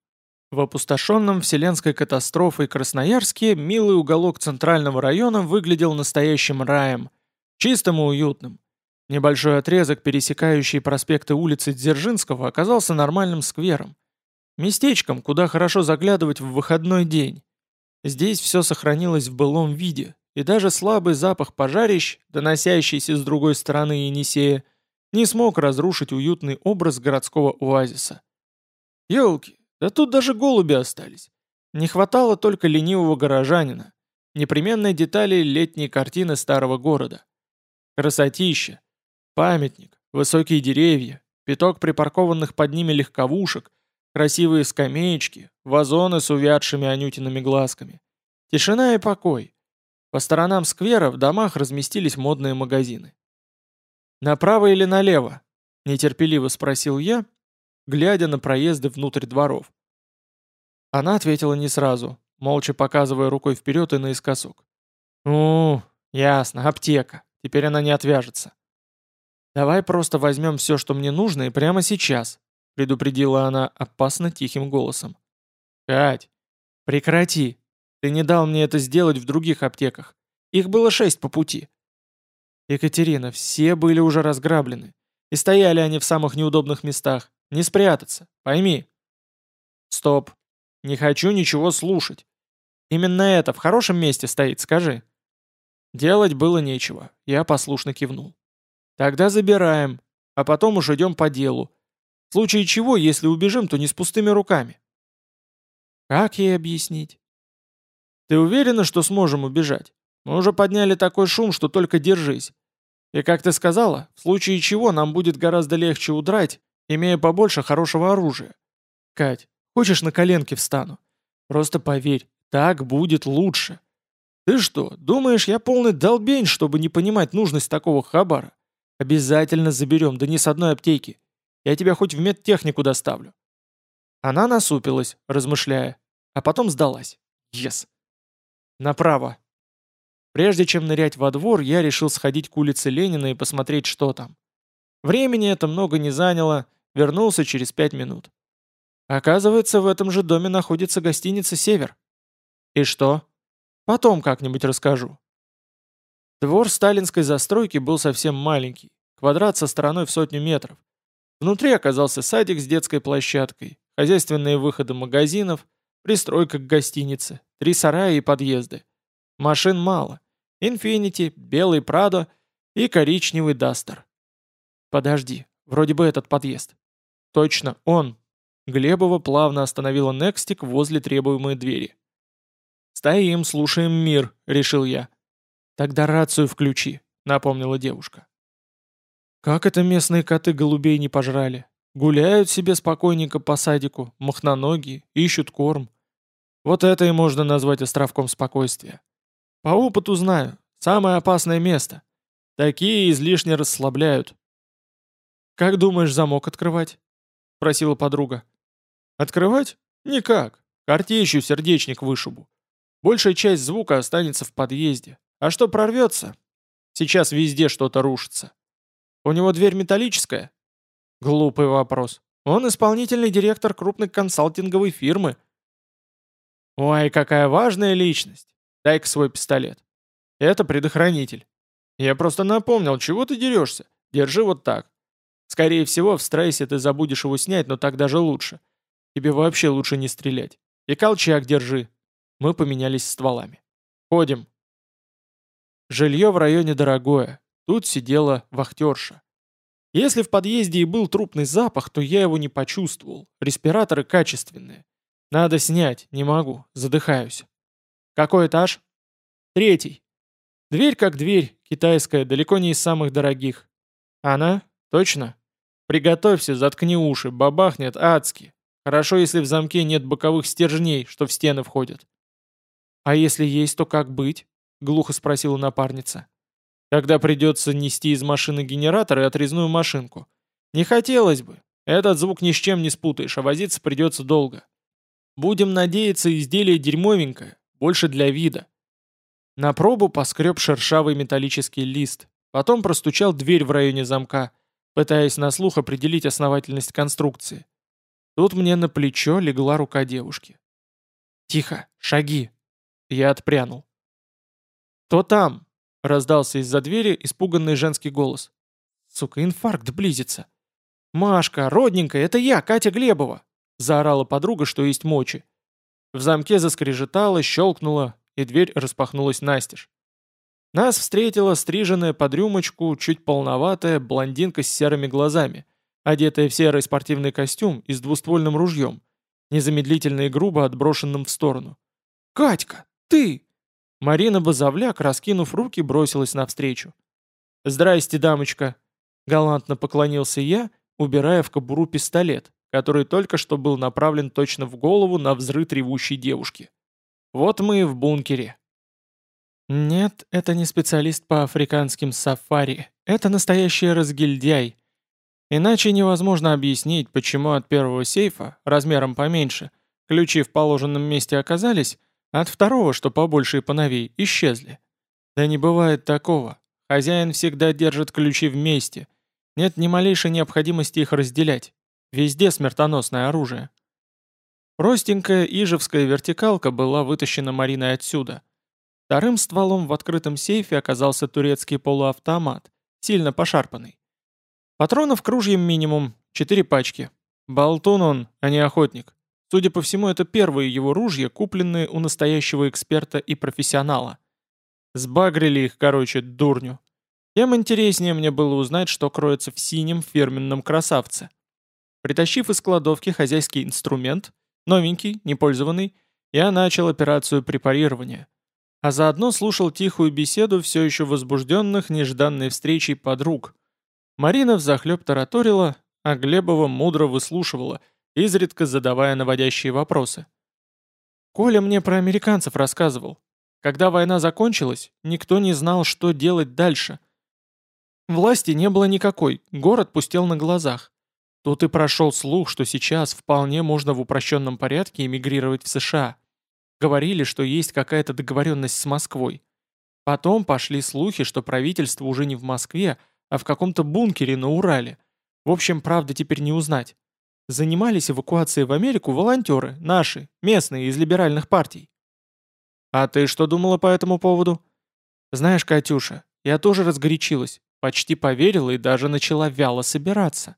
В опустошенном вселенской катастрофой Красноярске милый уголок центрального района выглядел настоящим раем, чистым и уютным. Небольшой отрезок, пересекающий проспекты улицы Дзержинского, оказался нормальным сквером. Местечком, куда хорошо заглядывать в выходной день. Здесь все сохранилось в былом виде, и даже слабый запах пожарищ, доносящийся с другой стороны Енисея, не смог разрушить уютный образ городского оазиса. Ёлки, да тут даже голуби остались. Не хватало только ленивого горожанина, непременной детали летней картины старого города. Красотища, памятник, высокие деревья, пяток припаркованных под ними легковушек, красивые скамеечки, вазоны с увядшими анютиными глазками. Тишина и покой. По сторонам сквера в домах разместились модные магазины. «Направо или налево?» – нетерпеливо спросил я, глядя на проезды внутрь дворов. Она ответила не сразу, молча показывая рукой вперед и наискосок. «У, ясно, аптека. Теперь она не отвяжется». «Давай просто возьмем все, что мне нужно, и прямо сейчас», — предупредила она опасно тихим голосом. «Кать, прекрати. Ты не дал мне это сделать в других аптеках. Их было шесть по пути. Екатерина, все были уже разграблены. И стояли они в самых неудобных местах. Не спрятаться, пойми. Стоп. Не хочу ничего слушать. Именно это в хорошем месте стоит, скажи. Делать было нечего. Я послушно кивнул. Тогда забираем, а потом уж идем по делу. В случае чего, если убежим, то не с пустыми руками. Как ей объяснить? Ты уверена, что сможем убежать? Мы уже подняли такой шум, что только держись. И как ты сказала, в случае чего нам будет гораздо легче удрать, имея побольше хорошего оружия. Кать, хочешь на коленке встану? Просто поверь, так будет лучше. Ты что, думаешь, я полный долбень, чтобы не понимать нужность такого хабара? Обязательно заберем, да не с одной аптеки. Я тебя хоть в медтехнику доставлю. Она насупилась, размышляя, а потом сдалась. Yes. Направо. Прежде чем нырять во двор, я решил сходить к улице Ленина и посмотреть, что там. Времени это много не заняло, вернулся через пять минут. Оказывается, в этом же доме находится гостиница «Север». И что? Потом как-нибудь расскажу. Двор сталинской застройки был совсем маленький, квадрат со стороной в сотню метров. Внутри оказался садик с детской площадкой, хозяйственные выходы магазинов, пристройка к гостинице, Три сарая и подъезды. Машин мало. Инфинити, белый Прадо и коричневый Дастер. Подожди, вроде бы этот подъезд. Точно, он. Глебова плавно остановила Некстик возле требуемой двери. «Стоим, слушаем мир», — решил я. «Тогда рацию включи», — напомнила девушка. Как это местные коты голубей не пожрали? Гуляют себе спокойненько по садику, махноногие, ищут корм. Вот это и можно назвать островком спокойствия. По опыту знаю, самое опасное место. Такие излишне расслабляют. «Как думаешь, замок открывать?» — просила подруга. «Открывать? Никак. Картечью сердечник вышибу. Большая часть звука останется в подъезде. А что прорвется? Сейчас везде что-то рушится. У него дверь металлическая? Глупый вопрос. Он исполнительный директор крупной консалтинговой фирмы. Ой, какая важная личность. Дай-ка свой пистолет. Это предохранитель. Я просто напомнил, чего ты дерешься? Держи вот так. Скорее всего, в стрессе ты забудешь его снять, но так даже лучше. Тебе вообще лучше не стрелять. И колчак держи. Мы поменялись стволами. Ходим. Жилье в районе дорогое. Тут сидела вахтерша. Если в подъезде и был трупный запах, то я его не почувствовал. Респираторы качественные. Надо снять, не могу, задыхаюсь. Какой этаж? Третий. Дверь как дверь, китайская, далеко не из самых дорогих. Она? Точно? Приготовься, заткни уши, бабахнет адски. Хорошо, если в замке нет боковых стержней, что в стены входят. А если есть, то как быть? — глухо спросила напарница. «Тогда придется нести из машины генератор и отрезную машинку. Не хотелось бы. Этот звук ни с чем не спутаешь, а возиться придется долго. Будем надеяться, изделие дерьмовенькое, больше для вида». На пробу поскреб шершавый металлический лист, потом простучал дверь в районе замка, пытаясь на слух определить основательность конструкции. Тут мне на плечо легла рука девушки. «Тихо, шаги!» Я отпрянул. «Кто там?» — раздался из-за двери испуганный женский голос. «Сука, инфаркт близится!» «Машка, родненькая, это я, Катя Глебова!» — заорала подруга, что есть мочи. В замке заскрежетало, щелкнуло, и дверь распахнулась настежь. Нас встретила стриженная под рюмочку, чуть полноватая блондинка с серыми глазами, одетая в серый спортивный костюм и с двуствольным ружьем, незамедлительно и грубо отброшенным в сторону. «Катька, ты!» Марина Базовляк, раскинув руки, бросилась навстречу. «Здрасте, дамочка!» Галантно поклонился я, убирая в кобуру пистолет, который только что был направлен точно в голову на взрыв ревущей девушки. «Вот мы и в бункере». «Нет, это не специалист по африканским сафари. Это настоящий разгильдяй. Иначе невозможно объяснить, почему от первого сейфа, размером поменьше, ключи в положенном месте оказались, от второго, что побольше и поновей, исчезли. Да не бывает такого. Хозяин всегда держит ключи вместе. Нет ни малейшей необходимости их разделять. Везде смертоносное оружие. Простенькая ижевская вертикалка была вытащена Мариной отсюда. Вторым стволом в открытом сейфе оказался турецкий полуавтомат, сильно пошарпанный. Патронов кружьем минимум, четыре пачки. Болтун он, а не охотник. Судя по всему, это первые его ружья, купленные у настоящего эксперта и профессионала. Сбагрили их, короче, дурню. Тем интереснее мне было узнать, что кроется в синем фирменном красавце. Притащив из кладовки хозяйский инструмент, новенький, непользованный, я начал операцию препарирования. А заодно слушал тихую беседу все еще возбужденных нежданной встречей подруг. Марина взахлеб тараторила, а Глебова мудро выслушивала – изредка задавая наводящие вопросы. Коля мне про американцев рассказывал. Когда война закончилась, никто не знал, что делать дальше. Власти не было никакой, город пустел на глазах. Тут и прошел слух, что сейчас вполне можно в упрощенном порядке эмигрировать в США. Говорили, что есть какая-то договоренность с Москвой. Потом пошли слухи, что правительство уже не в Москве, а в каком-то бункере на Урале. В общем, правда теперь не узнать. Занимались эвакуацией в Америку волонтеры, наши, местные, из либеральных партий. А ты что думала по этому поводу? Знаешь, Катюша, я тоже разгорячилась, почти поверила и даже начала вяло собираться.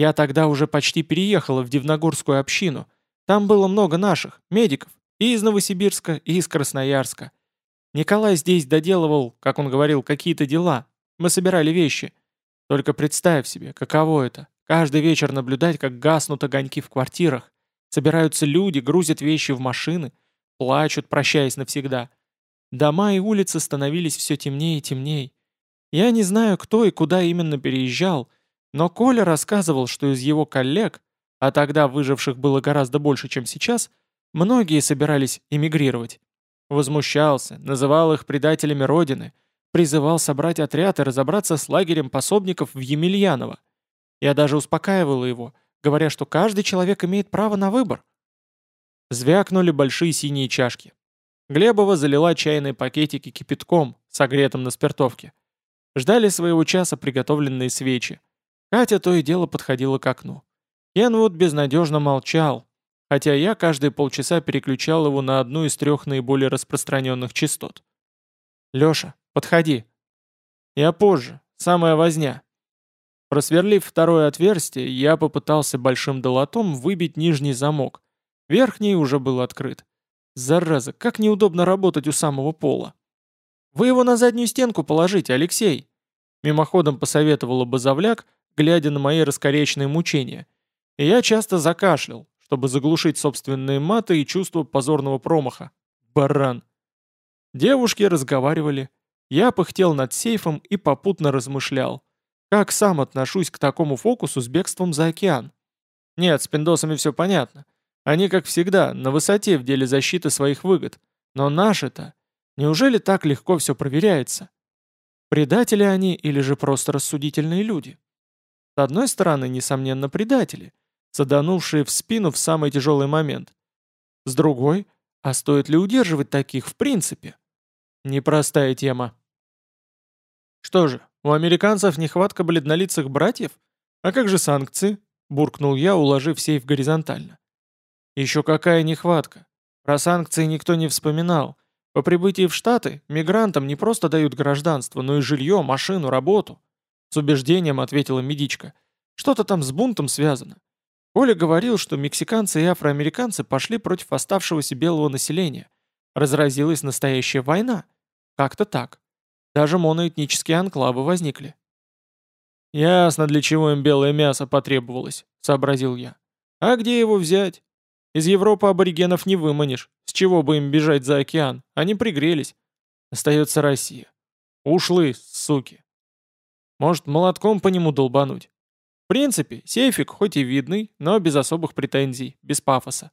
Я тогда уже почти переехала в Дивногорскую общину. Там было много наших, медиков, и из Новосибирска, и из Красноярска. Николай здесь доделывал, как он говорил, какие-то дела. Мы собирали вещи. Только представь себе, каково это Каждый вечер наблюдать, как гаснут огоньки в квартирах, собираются люди, грузят вещи в машины, плачут, прощаясь навсегда. Дома и улицы становились все темнее и темнее. Я не знаю, кто и куда именно переезжал, но Коля рассказывал, что из его коллег, а тогда выживших было гораздо больше, чем сейчас, многие собирались эмигрировать. Возмущался, называл их предателями Родины, призывал собрать отряд и разобраться с лагерем пособников в Емельяново. Я даже успокаивала его, говоря, что каждый человек имеет право на выбор. Звякнули большие синие чашки. Глебова залила чайные пакетики кипятком, согретым на спиртовке. Ждали своего часа приготовленные свечи. Катя то и дело подходила к окну. Кенвуд безнадежно молчал, хотя я каждые полчаса переключал его на одну из трех наиболее распространенных частот. «Леша, подходи». «Я позже, самая возня». Просверлив второе отверстие, я попытался большим долотом выбить нижний замок. Верхний уже был открыт. Зараза, как неудобно работать у самого пола. «Вы его на заднюю стенку положите, Алексей!» Мимоходом посоветовала Базовляк, глядя на мои раскоречные мучения. И я часто закашлял, чтобы заглушить собственные маты и чувство позорного промаха. Баран. Девушки разговаривали. Я пыхтел над сейфом и попутно размышлял. Как сам отношусь к такому фокусу с бегством за океан? Нет, с пиндосами все понятно. Они, как всегда, на высоте в деле защиты своих выгод. Но наши-то... Неужели так легко все проверяется? Предатели они или же просто рассудительные люди? С одной стороны, несомненно, предатели, саданувшие в спину в самый тяжелый момент. С другой, а стоит ли удерживать таких в принципе? Непростая тема. Что же, у американцев нехватка бледнолицых братьев? А как же санкции? Буркнул я, уложив сейф горизонтально. Еще какая нехватка? Про санкции никто не вспоминал. По прибытии в Штаты мигрантам не просто дают гражданство, но и жилье, машину, работу. С убеждением ответила медичка. Что-то там с бунтом связано. Оля говорил, что мексиканцы и афроамериканцы пошли против оставшегося белого населения. Разразилась настоящая война. Как-то так. Даже моноэтнические анклавы возникли. «Ясно, для чего им белое мясо потребовалось», — сообразил я. «А где его взять? Из Европы аборигенов не выманишь. С чего бы им бежать за океан? Они пригрелись. Остается Россия. Ушлы, суки. Может, молотком по нему долбануть? В принципе, сейфик хоть и видный, но без особых претензий, без пафоса.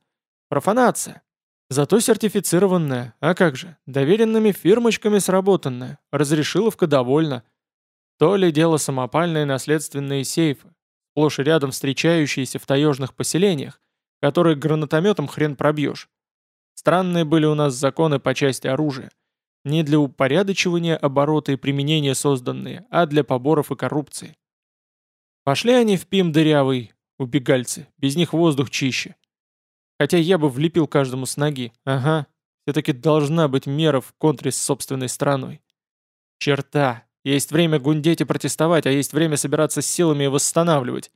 Профанация. Зато сертифицированная, а как же, доверенными фирмочками сработанная, разрешиловка довольна. То ли дело самопальные наследственные сейфы, сплошь и рядом встречающиеся в таежных поселениях, которые гранатометом хрен пробьешь. Странные были у нас законы по части оружия. Не для упорядочивания оборота и применения созданные, а для поборов и коррупции. Пошли они в пим дырявый, убегальцы, без них воздух чище. Хотя я бы влепил каждому с ноги. Ага, все-таки должна быть мера в контре с собственной страной. Черта, есть время гундеть и протестовать, а есть время собираться с силами и восстанавливать.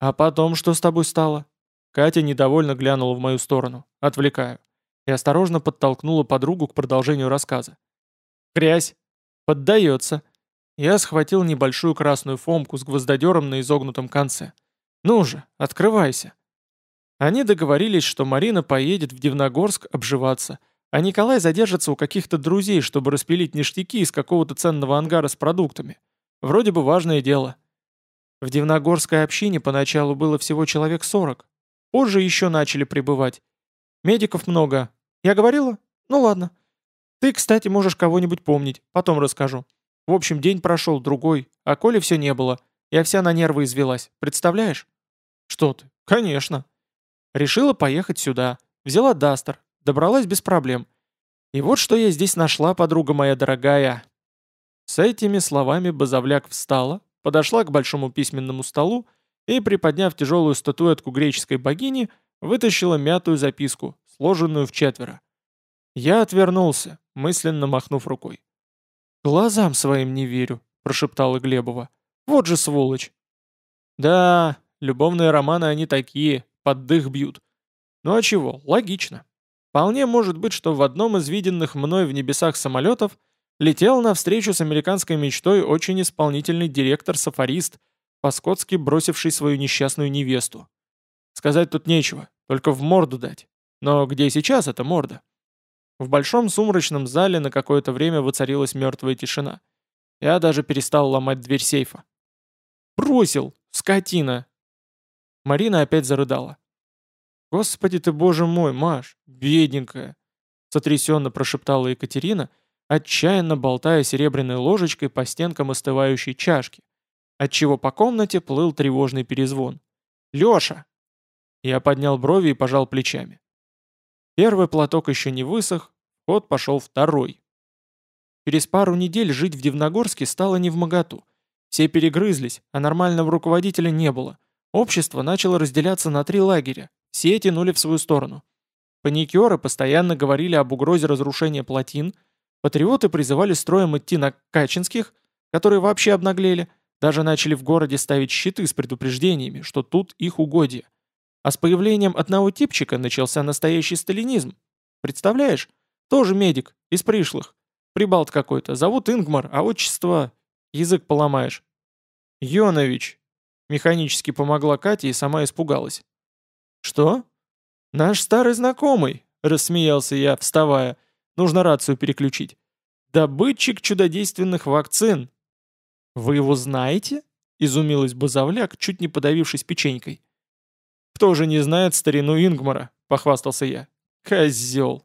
А потом что с тобой стало? Катя недовольно глянула в мою сторону. Отвлекаю. И осторожно подтолкнула подругу к продолжению рассказа. «Грязь! Поддается!» Я схватил небольшую красную фомку с гвоздодером на изогнутом конце. «Ну же, открывайся!» Они договорились, что Марина поедет в Дивногорск обживаться, а Николай задержится у каких-то друзей, чтобы распилить ништяки из какого-то ценного ангара с продуктами. Вроде бы важное дело. В Дивногорской общине поначалу было всего человек сорок, Позже еще начали прибывать. Медиков много. Я говорила? Ну ладно. Ты, кстати, можешь кого-нибудь помнить. Потом расскажу. В общем, день прошел, другой. А Коли все не было. Я вся на нервы извелась. Представляешь? Что ты? Конечно. Решила поехать сюда. Взяла Дастер. Добралась без проблем. И вот что я здесь нашла, подруга моя дорогая. С этими словами Базовляк встала, подошла к большому письменному столу и, приподняв тяжелую статуэтку греческой богини, вытащила мятую записку, сложенную в четверо. Я отвернулся, мысленно махнув рукой. «Глазам своим не верю», — прошептала Глебова. «Вот же сволочь!» «Да, любовные романы они такие, под дых бьют. Ну а чего, логично. Вполне может быть, что в одном из виденных мной в небесах самолетов летел навстречу с американской мечтой очень исполнительный директор-сафарист, по-скотски бросивший свою несчастную невесту. Сказать тут нечего, только в морду дать. Но где сейчас эта морда? В большом сумрачном зале на какое-то время воцарилась мертвая тишина. Я даже перестал ломать дверь сейфа. «Бросил! Скотина!» Марина опять зарыдала. «Господи ты, боже мой, Маш, бедненькая!» Сотрясенно прошептала Екатерина, отчаянно болтая серебряной ложечкой по стенкам остывающей чашки, отчего по комнате плыл тревожный перезвон. «Леша!» Я поднял брови и пожал плечами. Первый платок еще не высох, ход пошел второй. Через пару недель жить в Дивногорске стало не в моготу. Все перегрызлись, а нормального руководителя не было. Общество начало разделяться на три лагеря, все тянули в свою сторону. Паникеры постоянно говорили об угрозе разрушения плотин, патриоты призывали строем идти на Качинских, которые вообще обнаглели, даже начали в городе ставить щиты с предупреждениями, что тут их угодья. А с появлением одного типчика начался настоящий сталинизм. Представляешь? Тоже медик, из пришлых. Прибалт какой-то, зовут Ингмар, а отчество... Язык поломаешь. Йонович. Механически помогла Катя и сама испугалась. «Что?» «Наш старый знакомый», — рассмеялся я, вставая. «Нужно рацию переключить». «Добытчик чудодейственных вакцин». «Вы его знаете?» — изумилась Базовляк, чуть не подавившись печенькой. «Кто же не знает старину Ингмара?» — похвастался я. «Козел!»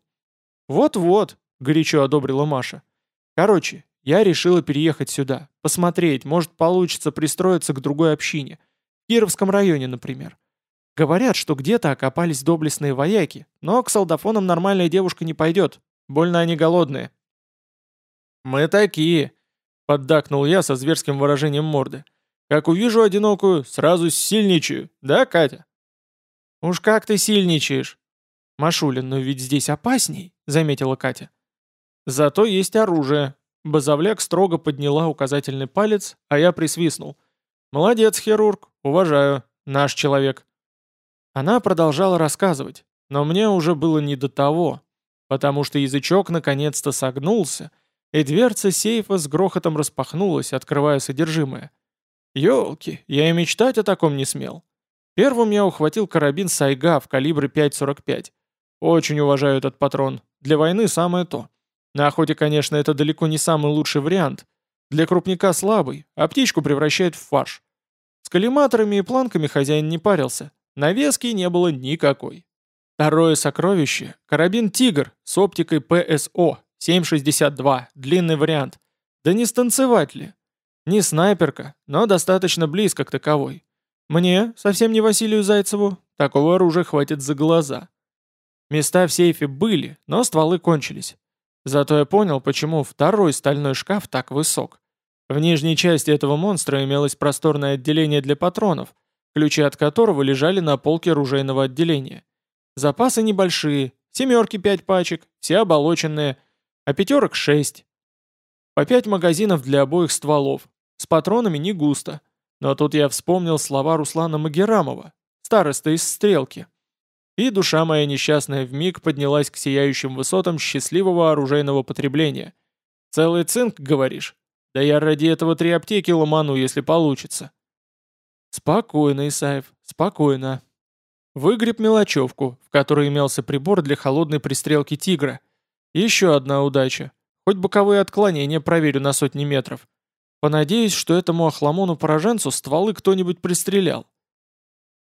«Вот-вот», — горячо одобрила Маша. «Короче, я решила переехать сюда, посмотреть, может получится пристроиться к другой общине. В Кировском районе, например. Говорят, что где-то окопались доблестные вояки, но к солдафонам нормальная девушка не пойдет. Больно они голодные. «Мы такие», — поддакнул я со зверским выражением морды. «Как увижу одинокую, сразу сильничаю, да, Катя?» «Уж как ты сильничаешь!» «Машулин, но ведь здесь опасней», — заметила Катя. «Зато есть оружие». Базовляк строго подняла указательный палец, а я присвистнул. «Молодец, хирург, уважаю, наш человек». Она продолжала рассказывать, но мне уже было не до того, потому что язычок наконец-то согнулся, и дверца сейфа с грохотом распахнулась, открывая содержимое. Ёлки, я и мечтать о таком не смел. Первым я ухватил карабин Сайга в калибре 5.45. Очень уважаю этот патрон. Для войны самое то. На охоте, конечно, это далеко не самый лучший вариант. Для крупника слабый, а птичку превращает в фарш. С коллиматорами и планками хозяин не парился. Навески не было никакой. Второе сокровище – карабин «Тигр» с оптикой ПСО 7,62, длинный вариант. Да не станцевать ли? Не снайперка, но достаточно близко к таковой. Мне, совсем не Василию Зайцеву, такого оружия хватит за глаза. Места в сейфе были, но стволы кончились. Зато я понял, почему второй стальной шкаф так высок. В нижней части этого монстра имелось просторное отделение для патронов, ключи от которого лежали на полке оружейного отделения. Запасы небольшие, семерки пять пачек, все оболоченные, а пятерок шесть. По пять магазинов для обоих стволов, с патронами не густо. Но тут я вспомнил слова Руслана Магерамова, староста из «Стрелки». И душа моя несчастная вмиг поднялась к сияющим высотам счастливого оружейного потребления. «Целый цинк, говоришь? Да я ради этого три аптеки ломану, если получится». «Спокойно, Исаев, спокойно». Выгреб мелочевку, в которой имелся прибор для холодной пристрелки «Тигра». Еще одна удача. Хоть боковые отклонения проверю на сотни метров. Понадеюсь, что этому охламону-пораженцу стволы кто-нибудь пристрелял.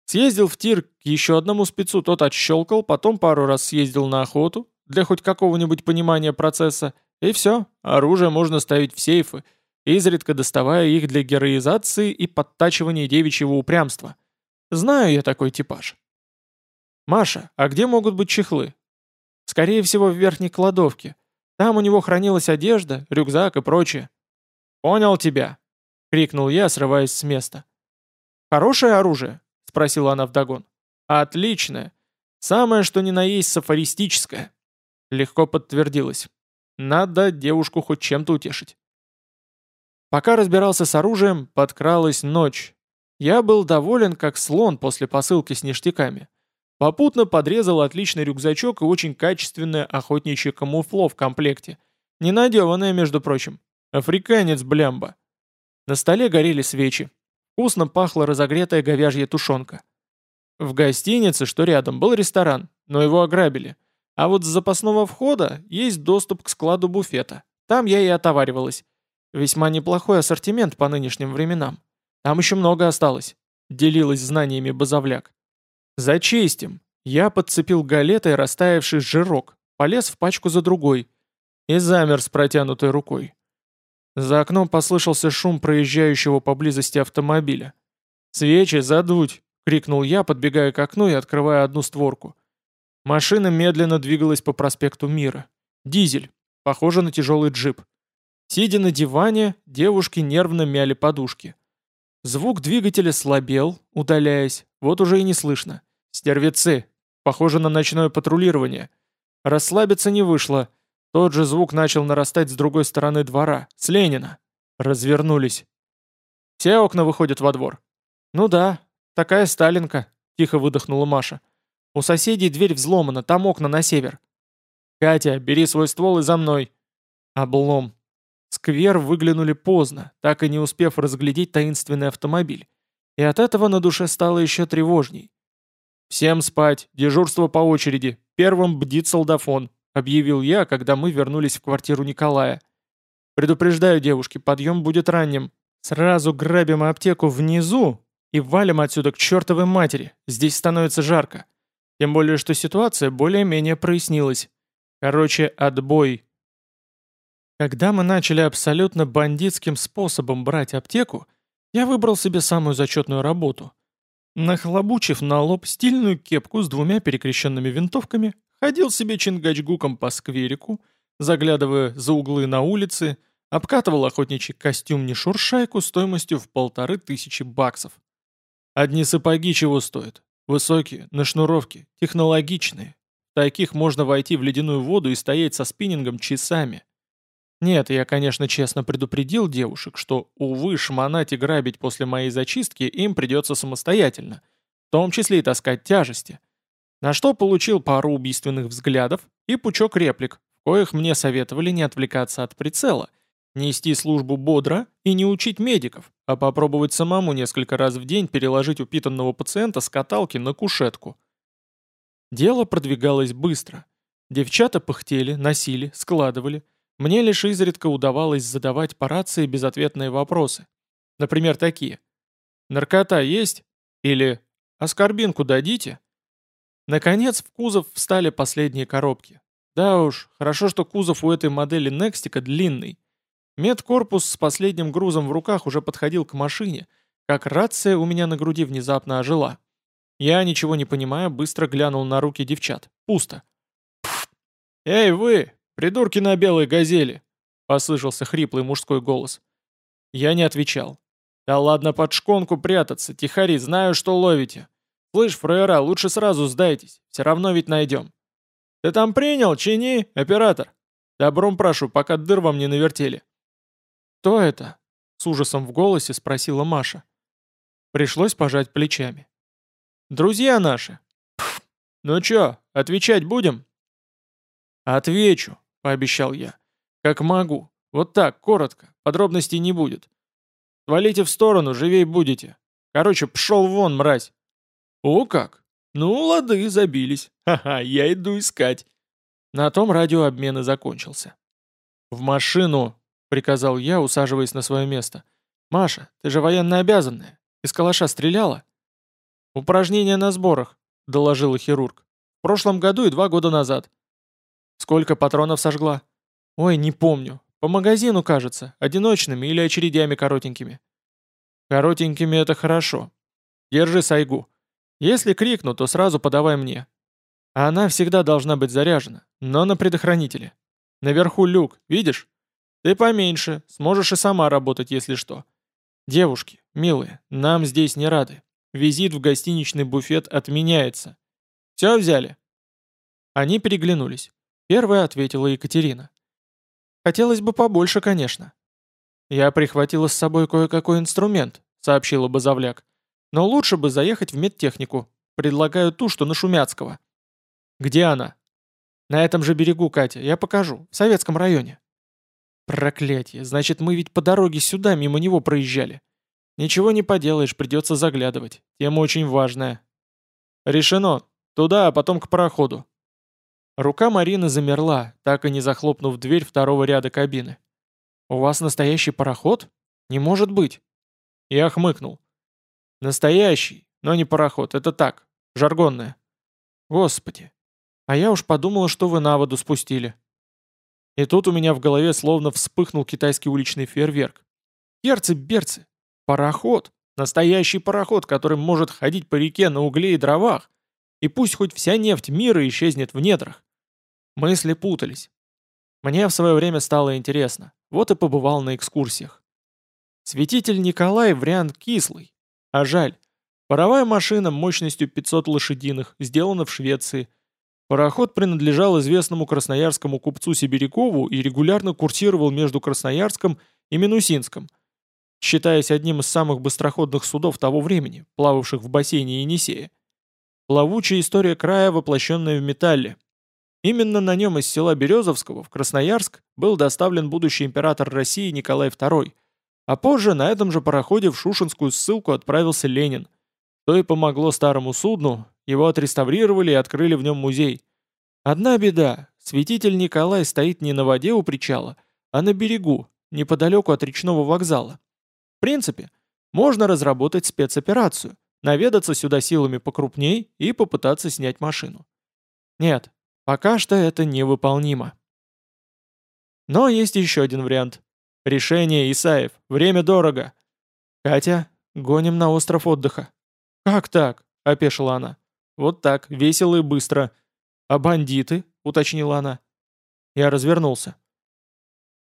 Съездил в тир к еще одному спецу, тот отщелкал, потом пару раз съездил на охоту, для хоть какого-нибудь понимания процесса, и все, оружие можно ставить в сейфы — изредка доставая их для героизации и подтачивания девичьего упрямства. Знаю я такой типаж. «Маша, а где могут быть чехлы?» «Скорее всего, в верхней кладовке. Там у него хранилась одежда, рюкзак и прочее». «Понял тебя!» — крикнул я, срываясь с места. «Хорошее оружие?» — спросила она вдогон. «Отличное. Самое, что ни на есть сафаристическое». Легко подтвердилось. Надо девушку хоть чем-то утешить. Пока разбирался с оружием, подкралась ночь. Я был доволен, как слон после посылки с ништяками. Попутно подрезал отличный рюкзачок и очень качественное охотничье камуфло в комплекте. Ненадеванное, между прочим. Африканец блямба. На столе горели свечи. Вкусно пахла разогретая говяжья тушенка. В гостинице, что рядом, был ресторан, но его ограбили. А вот с запасного входа есть доступ к складу буфета. Там я и отоваривалась. Весьма неплохой ассортимент по нынешним временам. Там еще много осталось», — делилась знаниями базовляк. «Зачистим». Я подцепил галетой растаявший жирок, полез в пачку за другой и замер с протянутой рукой. За окном послышался шум проезжающего поблизости автомобиля. «Свечи задуть!» — крикнул я, подбегая к окну и открывая одну створку. Машина медленно двигалась по проспекту Мира. Дизель. Похоже на тяжелый джип. Сидя на диване, девушки нервно мяли подушки. Звук двигателя слабел, удаляясь, вот уже и не слышно. Стервецы. Похоже на ночное патрулирование. Расслабиться не вышло. Тот же звук начал нарастать с другой стороны двора, с Ленина. Развернулись. Все окна выходят во двор. «Ну да, такая Сталинка», — тихо выдохнула Маша. «У соседей дверь взломана, там окна на север». «Катя, бери свой ствол и за мной». Облом. Сквер выглянули поздно, так и не успев разглядеть таинственный автомобиль. И от этого на душе стало еще тревожней. «Всем спать, дежурство по очереди, первым бдит солдафон», объявил я, когда мы вернулись в квартиру Николая. «Предупреждаю, девушки, подъем будет ранним. Сразу грабим аптеку внизу и валим отсюда к чертовой матери, здесь становится жарко. Тем более, что ситуация более-менее прояснилась. Короче, отбой». Когда мы начали абсолютно бандитским способом брать аптеку, я выбрал себе самую зачетную работу. Нахлобучив на лоб стильную кепку с двумя перекрещенными винтовками, ходил себе чингачгуком по скверику, заглядывая за углы на улице, обкатывал охотничий костюм нешуршайку стоимостью в полторы тысячи баксов. Одни сапоги чего стоят? Высокие, на шнуровке, технологичные. Таких можно войти в ледяную воду и стоять со спиннингом часами. Нет, я, конечно, честно предупредил девушек, что, увы, шмонать и грабить после моей зачистки им придется самостоятельно, в том числе и таскать тяжести. На что получил пару убийственных взглядов и пучок реплик, в коих мне советовали не отвлекаться от прицела, нести службу бодро и не учить медиков, а попробовать самому несколько раз в день переложить упитанного пациента с каталки на кушетку. Дело продвигалось быстро. Девчата пыхтели, носили, складывали – мне лишь изредка удавалось задавать по рации безответные вопросы. Например, такие. «Наркота есть?» Или «Аскорбинку дадите?» Наконец в кузов встали последние коробки. Да уж, хорошо, что кузов у этой модели Некстика длинный. Медкорпус с последним грузом в руках уже подходил к машине, как рация у меня на груди внезапно ожила. Я, ничего не понимая, быстро глянул на руки девчат. Пусто. «Эй, вы! «Придурки на белой газели!» — послышался хриплый мужской голос. Я не отвечал. «Да ладно под шконку прятаться, тихари, знаю, что ловите. Слышь, фраера, лучше сразу сдайтесь, все равно ведь найдем». «Ты там принял, чини, оператор?» «Добром прошу, пока дыр вам не навертели». «Кто это?» — с ужасом в голосе спросила Маша. Пришлось пожать плечами. «Друзья наши». «Ну чё, отвечать будем?» «Отвечу», — пообещал я. «Как могу. Вот так, коротко. Подробностей не будет. Валите в сторону, живей будете. Короче, пшел вон, мразь». «О как! Ну, лады, забились. Ха-ха, я иду искать». На том радиообмен и закончился. «В машину!» — приказал я, усаживаясь на свое место. «Маша, ты же военно обязанная. Из калаша стреляла?» «Упражнения на сборах», — доложила хирург. «В прошлом году и два года назад. Сколько патронов сожгла? Ой, не помню. По магазину, кажется, одиночными или очередями коротенькими. Коротенькими это хорошо. Держи сайгу. Если крикну, то сразу подавай мне. Она всегда должна быть заряжена, но на предохранителе. Наверху люк, видишь? Ты поменьше, сможешь и сама работать, если что. Девушки, милые, нам здесь не рады. Визит в гостиничный буфет отменяется. Все взяли?» Они переглянулись. Первая ответила Екатерина. «Хотелось бы побольше, конечно». «Я прихватила с собой кое-какой инструмент», — сообщила Базовляк. «Но лучше бы заехать в медтехнику. Предлагаю ту, что на Шумяцкого». «Где она?» «На этом же берегу, Катя. Я покажу. В советском районе». «Проклятие. Значит, мы ведь по дороге сюда мимо него проезжали. Ничего не поделаешь, придется заглядывать. Тема очень важная». «Решено. Туда, а потом к пароходу. Рука Марины замерла, так и не захлопнув дверь второго ряда кабины. «У вас настоящий пароход? Не может быть!» Я хмыкнул. «Настоящий, но не пароход, это так, жаргонное». «Господи! А я уж подумала, что вы на воду спустили». И тут у меня в голове словно вспыхнул китайский уличный фейерверк. Перцы-берцы! Пароход! Настоящий пароход, который может ходить по реке на угле и дровах. И пусть хоть вся нефть мира исчезнет в недрах. Мысли путались. Мне в свое время стало интересно. Вот и побывал на экскурсиях. Светитель Николай вариант кислый. А жаль. Паровая машина мощностью 500 лошадиных, сделана в Швеции. Пароход принадлежал известному красноярскому купцу Сибирякову и регулярно курсировал между Красноярском и Минусинском, считаясь одним из самых быстроходных судов того времени, плававших в бассейне Енисея. Плавучая история края, воплощенная в металле. Именно на нем из села Березовского в Красноярск был доставлен будущий император России Николай II, а позже на этом же пароходе в Шушинскую ссылку отправился Ленин, что и помогло старому судну, его отреставрировали и открыли в нем музей. Одна беда. Святитель Николай стоит не на воде у причала, а на берегу, неподалеку от речного вокзала. В принципе, можно разработать спецоперацию, наведаться сюда силами покрупней и попытаться снять машину. Нет, пока что это невыполнимо. Но есть еще один вариант. Решение, Исаев. Время дорого. Катя, гоним на остров отдыха. Как так? Опешила она. «Вот так, весело и быстро. А бандиты?» — уточнила она. Я развернулся.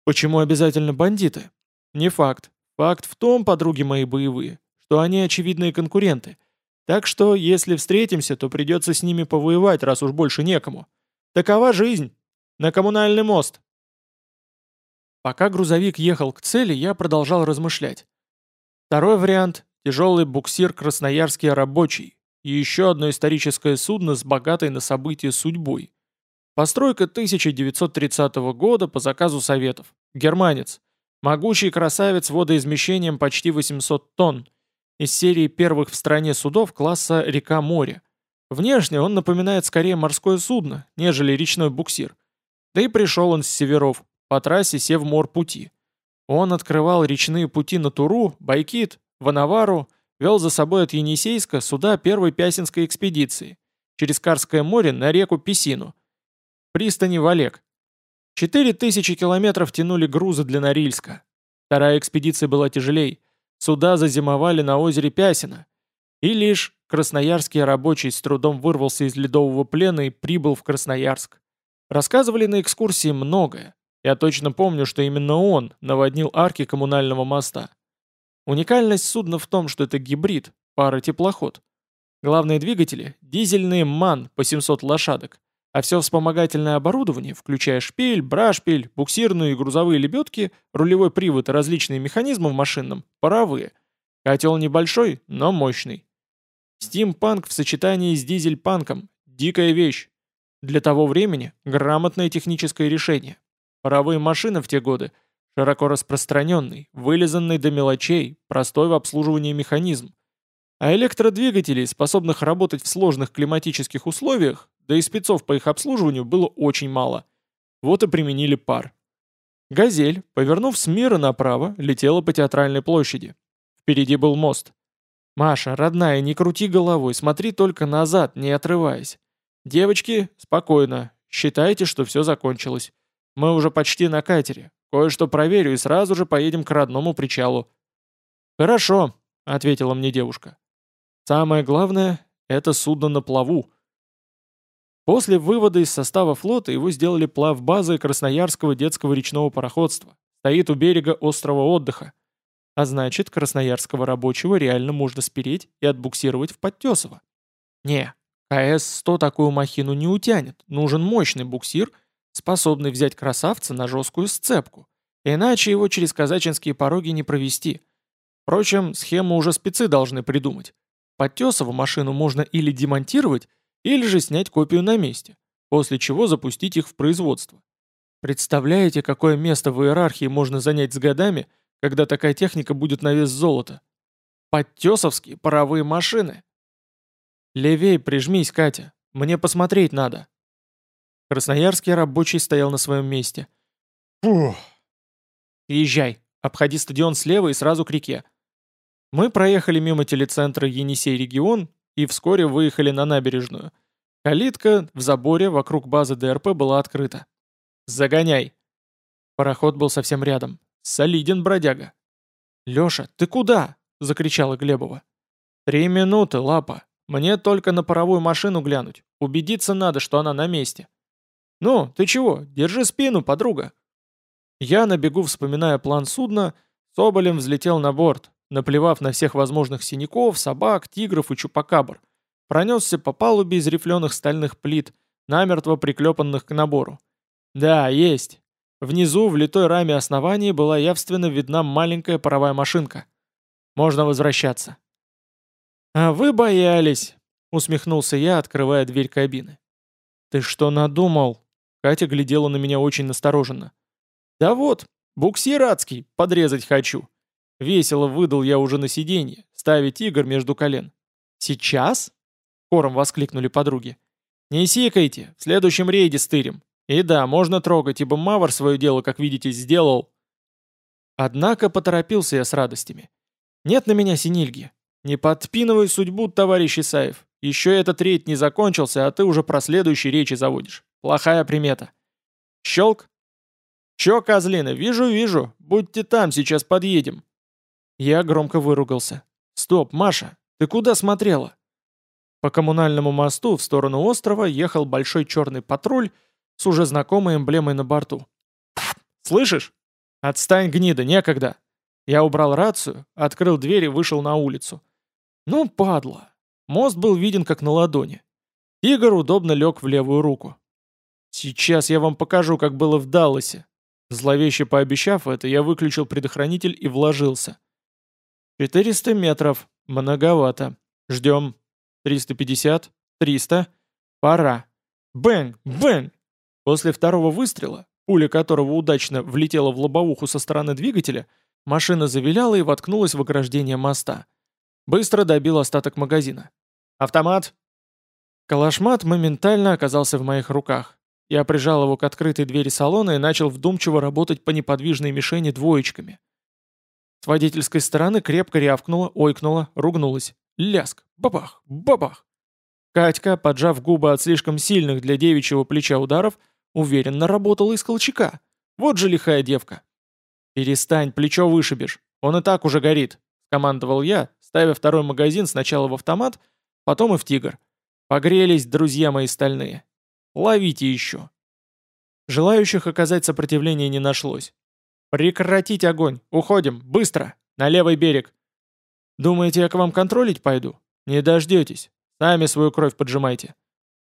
«Почему обязательно бандиты?» «Не факт. Факт в том, подруги мои боевые, что они очевидные конкуренты. Так что, если встретимся, то придется с ними повоевать, раз уж больше некому. Такова жизнь. На коммунальный мост». Пока грузовик ехал к цели, я продолжал размышлять. Второй вариант – тяжелый буксир «Красноярский рабочий», и еще одно историческое судно с богатой на события судьбой. Постройка 1930 года по заказу Советов. Германец. Могучий красавец водоизмещением почти 800 тонн. Из серии первых в стране судов класса «Река-море». Внешне он напоминает скорее морское судно, нежели речной буксир. Да и пришел он с северов, по трассе Севмор-пути. Он открывал речные пути на Туру, Байкит, Ванавару, вел за собой от Енисейска суда первой Пясинской экспедиции, через Карское море на реку Песину, пристани Валек. Четыре тысячи километров тянули грузы для Норильска. Вторая экспедиция была тяжелей. Суда зазимовали на озере Пясина. И лишь красноярский рабочий с трудом вырвался из ледового плена и прибыл в Красноярск. Рассказывали на экскурсии многое. Я точно помню, что именно он наводнил арки коммунального моста. Уникальность судна в том, что это гибрид, пара-теплоход. Главные двигатели – дизельные МАН по 700 лошадок, а все вспомогательное оборудование, включая шпиль, брашпиль, буксирные и грузовые лебедки, рулевой привод и различные механизмы в машинном – паровые. Котел небольшой, но мощный. Стимпанк в сочетании с дизель-панком – дикая вещь. Для того времени – грамотное техническое решение. Паровые машины в те годы – Широко распространенный, вылизанный до мелочей, простой в обслуживании механизм. А электродвигателей, способных работать в сложных климатических условиях, да и спецов по их обслуживанию было очень мало. Вот и применили пар. «Газель», повернув с мира направо, летела по театральной площади. Впереди был мост. «Маша, родная, не крути головой, смотри только назад, не отрываясь. Девочки, спокойно, считайте, что все закончилось. Мы уже почти на катере, Кое-что проверю и сразу же поедем к родному причалу». «Хорошо», — ответила мне девушка. «Самое главное — это судно на плаву». После вывода из состава флота его сделали плав базы Красноярского детского речного пароходства. Стоит у берега острова отдыха. А значит, красноярского рабочего реально можно спереть и отбуксировать в Подтесово. Не, КС-100 такую махину не утянет. Нужен мощный буксир — способный взять красавца на жесткую сцепку, иначе его через казачинские пороги не провести. Впрочем, схему уже спецы должны придумать. Подтесову машину можно или демонтировать, или же снять копию на месте, после чего запустить их в производство. Представляете, какое место в иерархии можно занять с годами, когда такая техника будет на вес золота? Подтесовские паровые машины. Левей прижмись, Катя, мне посмотреть надо. Красноярский рабочий стоял на своем месте. «Фух!» Езжай, обходи стадион слева и сразу к реке. Мы проехали мимо телецентра Енисей-регион и вскоре выехали на набережную. Калитка в заборе вокруг базы ДРП была открыта. «Загоняй!» Пароход был совсем рядом. Солиден бродяга. «Леша, ты куда?» — закричала Глебова. «Три минуты, лапа. Мне только на паровую машину глянуть. Убедиться надо, что она на месте». «Ну, ты чего? Держи спину, подруга». Я на бегу, вспоминая план судна, Соболем взлетел на борт, наплевав на всех возможных синяков, собак, тигров и чупакабр. Пронесся по палубе из рифленых стальных плит, намертво приклепанных к набору. Да, есть. Внизу, в литой раме основании, была явственно видна маленькая паровая машинка. Можно возвращаться. «А вы боялись», — усмехнулся я, открывая дверь кабины. «Ты что надумал?» Катя глядела на меня очень настороженно. «Да вот, буксир адский, подрезать хочу». Весело выдал я уже на сиденье, ставя тигр между колен. «Сейчас?» — хором воскликнули подруги. «Не сикайте, в следующем рейде стырим. И да, можно трогать, ибо Мавр свое дело, как видите, сделал». Однако поторопился я с радостями. «Нет на меня синильги. Не подпинывай судьбу, товарищ Исаев. Еще этот рейд не закончился, а ты уже про следующий речи заводишь. Плохая примета». «Щелк?» «Чё, козлина, вижу, вижу. Будьте там, сейчас подъедем». Я громко выругался. «Стоп, Маша, ты куда смотрела?» По коммунальному мосту в сторону острова ехал большой черный патруль с уже знакомой эмблемой на борту. «Слышишь? Отстань, гнида, некогда!» Я убрал рацию, открыл дверь и вышел на улицу. Ну, падла. Мост был виден как на ладони. Игорь удобно лег в левую руку. «Сейчас я вам покажу, как было в Далласе». Зловеще пообещав это, я выключил предохранитель и вложился. «400 метров. Многовато. Ждем. 350. 300. Пора. Бэнг! Бэнг! После второго выстрела, пуля которого удачно влетела в лобовуху со стороны двигателя, машина завиляла и воткнулась в ограждение моста. Быстро добил остаток магазина. «Автомат!» Калашмат моментально оказался в моих руках. Я прижал его к открытой двери салона и начал вдумчиво работать по неподвижной мишени двоечками. С водительской стороны крепко рявкнула, ойкнула, ругнулась. Ляск, бабах, бабах. Катька, поджав губы от слишком сильных для девичьего плеча ударов, уверенно работала из колчака. Вот же лихая девка. «Перестань, плечо вышибешь. Он и так уже горит», — командовал я, ставя второй магазин сначала в автомат, потом и в «Тигр». «Погрелись, друзья мои стальные. Ловите еще». Желающих оказать сопротивление не нашлось. «Прекратить огонь! Уходим! Быстро! На левый берег!» «Думаете, я к вам контролить пойду? Не дождетесь. Сами свою кровь поджимайте».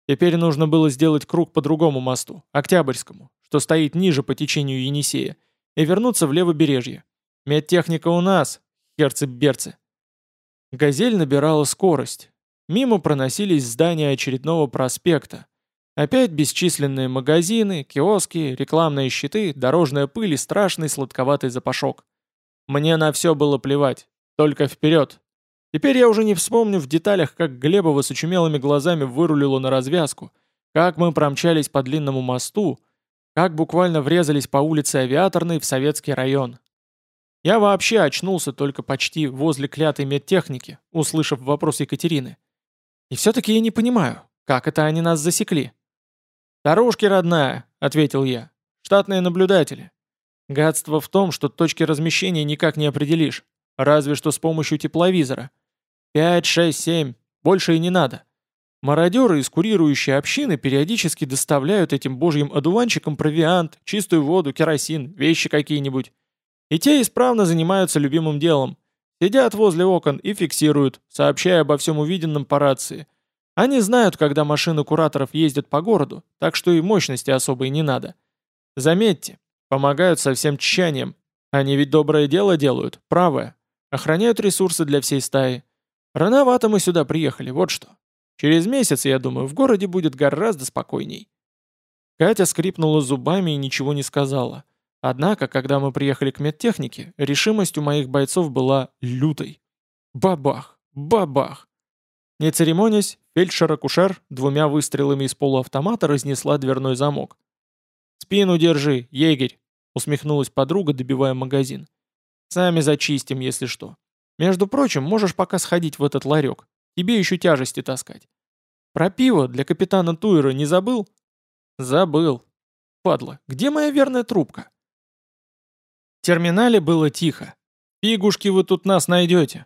Теперь нужно было сделать круг по другому мосту, Октябрьскому, что стоит ниже по течению Енисея, и вернуться в левобережье. Медтехника у нас, херцы-берцы. Газель набирала скорость. Мимо проносились здания очередного проспекта, Опять бесчисленные магазины, киоски, рекламные щиты, дорожная пыль и страшный сладковатый запашок. Мне на все было плевать, только вперед. Теперь я уже не вспомню в деталях, как Глебова с очумелыми глазами вырулила на развязку, как мы промчались по длинному мосту, как буквально врезались по улице Авиаторной в советский район. Я вообще очнулся только почти возле клятой медтехники, услышав вопрос Екатерины. И все-таки я не понимаю, как это они нас засекли. «Старушки, родная», — ответил я. «Штатные наблюдатели. Гадство в том, что точки размещения никак не определишь, разве что с помощью тепловизора. Пять, шесть, семь, больше и не надо. Мародеры из курирующей общины периодически доставляют этим божьим одуванчикам провиант, чистую воду, керосин, вещи какие-нибудь. И те исправно занимаются любимым делом. Сидят возле окон и фиксируют, сообщая обо всем увиденном по рации — они знают, когда машины кураторов ездят по городу, так что и мощности особой не надо. Заметьте, помогают со всем тщанием. Они ведь доброе дело делают, правое. Охраняют ресурсы для всей стаи. Рановато мы сюда приехали, вот что. Через месяц, я думаю, в городе будет гораздо спокойней. Катя скрипнула зубами и ничего не сказала. Однако, когда мы приехали к медтехнике, решимость у моих бойцов была лютой. Бабах, бабах. Не церемонясь, фельдшер-акушер двумя выстрелами из полуавтомата разнесла дверной замок. «Спину держи, егерь!» усмехнулась подруга, добивая магазин. Сами зачистим, если что. Между прочим, можешь пока сходить в этот ларек. Тебе еще тяжести таскать. Про пиво для капитана Туера не забыл? Забыл. Падла, где моя верная трубка? Терминале было тихо. Фигушки вы тут нас найдете.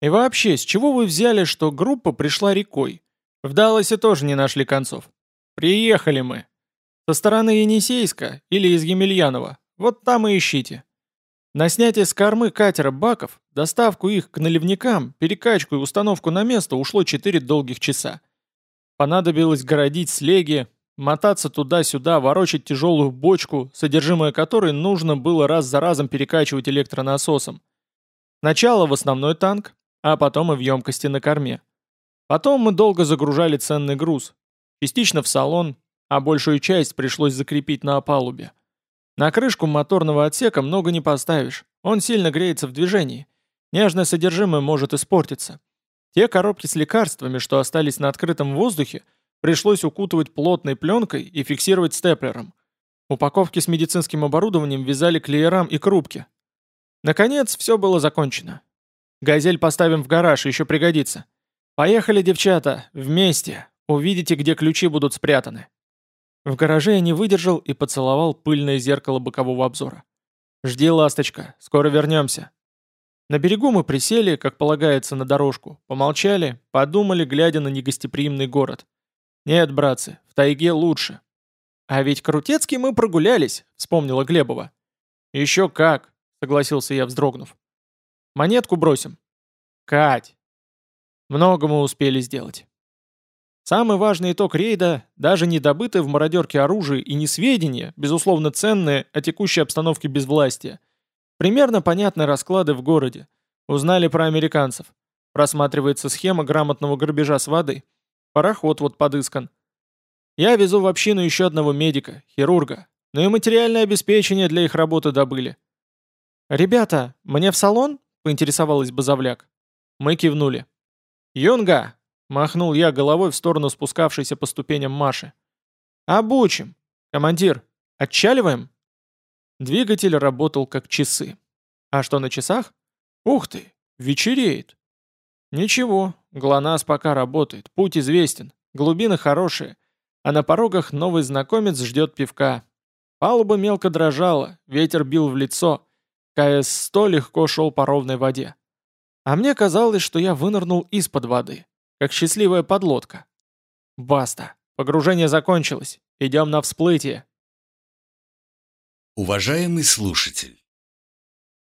И вообще, с чего вы взяли, что группа пришла рекой? В Далласе тоже не нашли концов. Приехали мы. Со стороны Енисейска или из Емельянова. Вот там и ищите. На снятие с кормы катера баков, доставку их к наливникам, перекачку и установку на место ушло 4 долгих часа. Понадобилось городить слеги, мотаться туда-сюда, ворочать тяжелую бочку, содержимое которой нужно было раз за разом перекачивать электронасосом. Сначала в основной танк, а потом и в емкости на корме. Потом мы долго загружали ценный груз, частично в салон, а большую часть пришлось закрепить на палубе. На крышку моторного отсека много не поставишь, он сильно греется в движении. Нежное содержимое может испортиться. Те коробки с лекарствами, что остались на открытом воздухе, пришлось укутывать плотной пленкой и фиксировать степлером. Упаковки с медицинским оборудованием вязали клеерам и крупки. Наконец, все было закончено. «Газель поставим в гараж, еще пригодится. Поехали, девчата, вместе. Увидите, где ключи будут спрятаны». В гараже я не выдержал и поцеловал пыльное зеркало бокового обзора. «Жди, ласточка, скоро вернемся». На берегу мы присели, как полагается, на дорожку, помолчали, подумали, глядя на негостеприимный город. «Нет, братцы, в тайге лучше». «А ведь Крутецкий мы прогулялись», — вспомнила Глебова. «Еще как», — согласился я, вздрогнув. «Монетку бросим». «Кать». Много мы успели сделать. Самый важный итог рейда – даже не добытое в мародерке оружие и не сведения, безусловно ценные, о текущей обстановке безвластия. Примерно понятны расклады в городе. Узнали про американцев. Просматривается схема грамотного грабежа с воды. Пароход вот подыскан. Я везу в общину еще одного медика, хирурга. Ну и материальное обеспечение для их работы добыли. «Ребята, мне в салон?» – поинтересовалась Базовляк. Мы кивнули. «Юнга, Махнул я головой в сторону спускавшейся по ступеням Маши. «Обучим! Командир, отчаливаем?» Двигатель работал как часы. А что на часах? Ух ты, вечереет. Ничего, ГЛОНАСС пока работает, путь известен, глубины хорошие, а на порогах новый знакомец ждет пивка. Палуба мелко дрожала, ветер бил в лицо, КС-100 легко шел по ровной воде. А мне казалось, что я вынырнул из-под воды как счастливая подлодка. Баста. Погружение закончилось. Идем на всплытие. Уважаемый слушатель,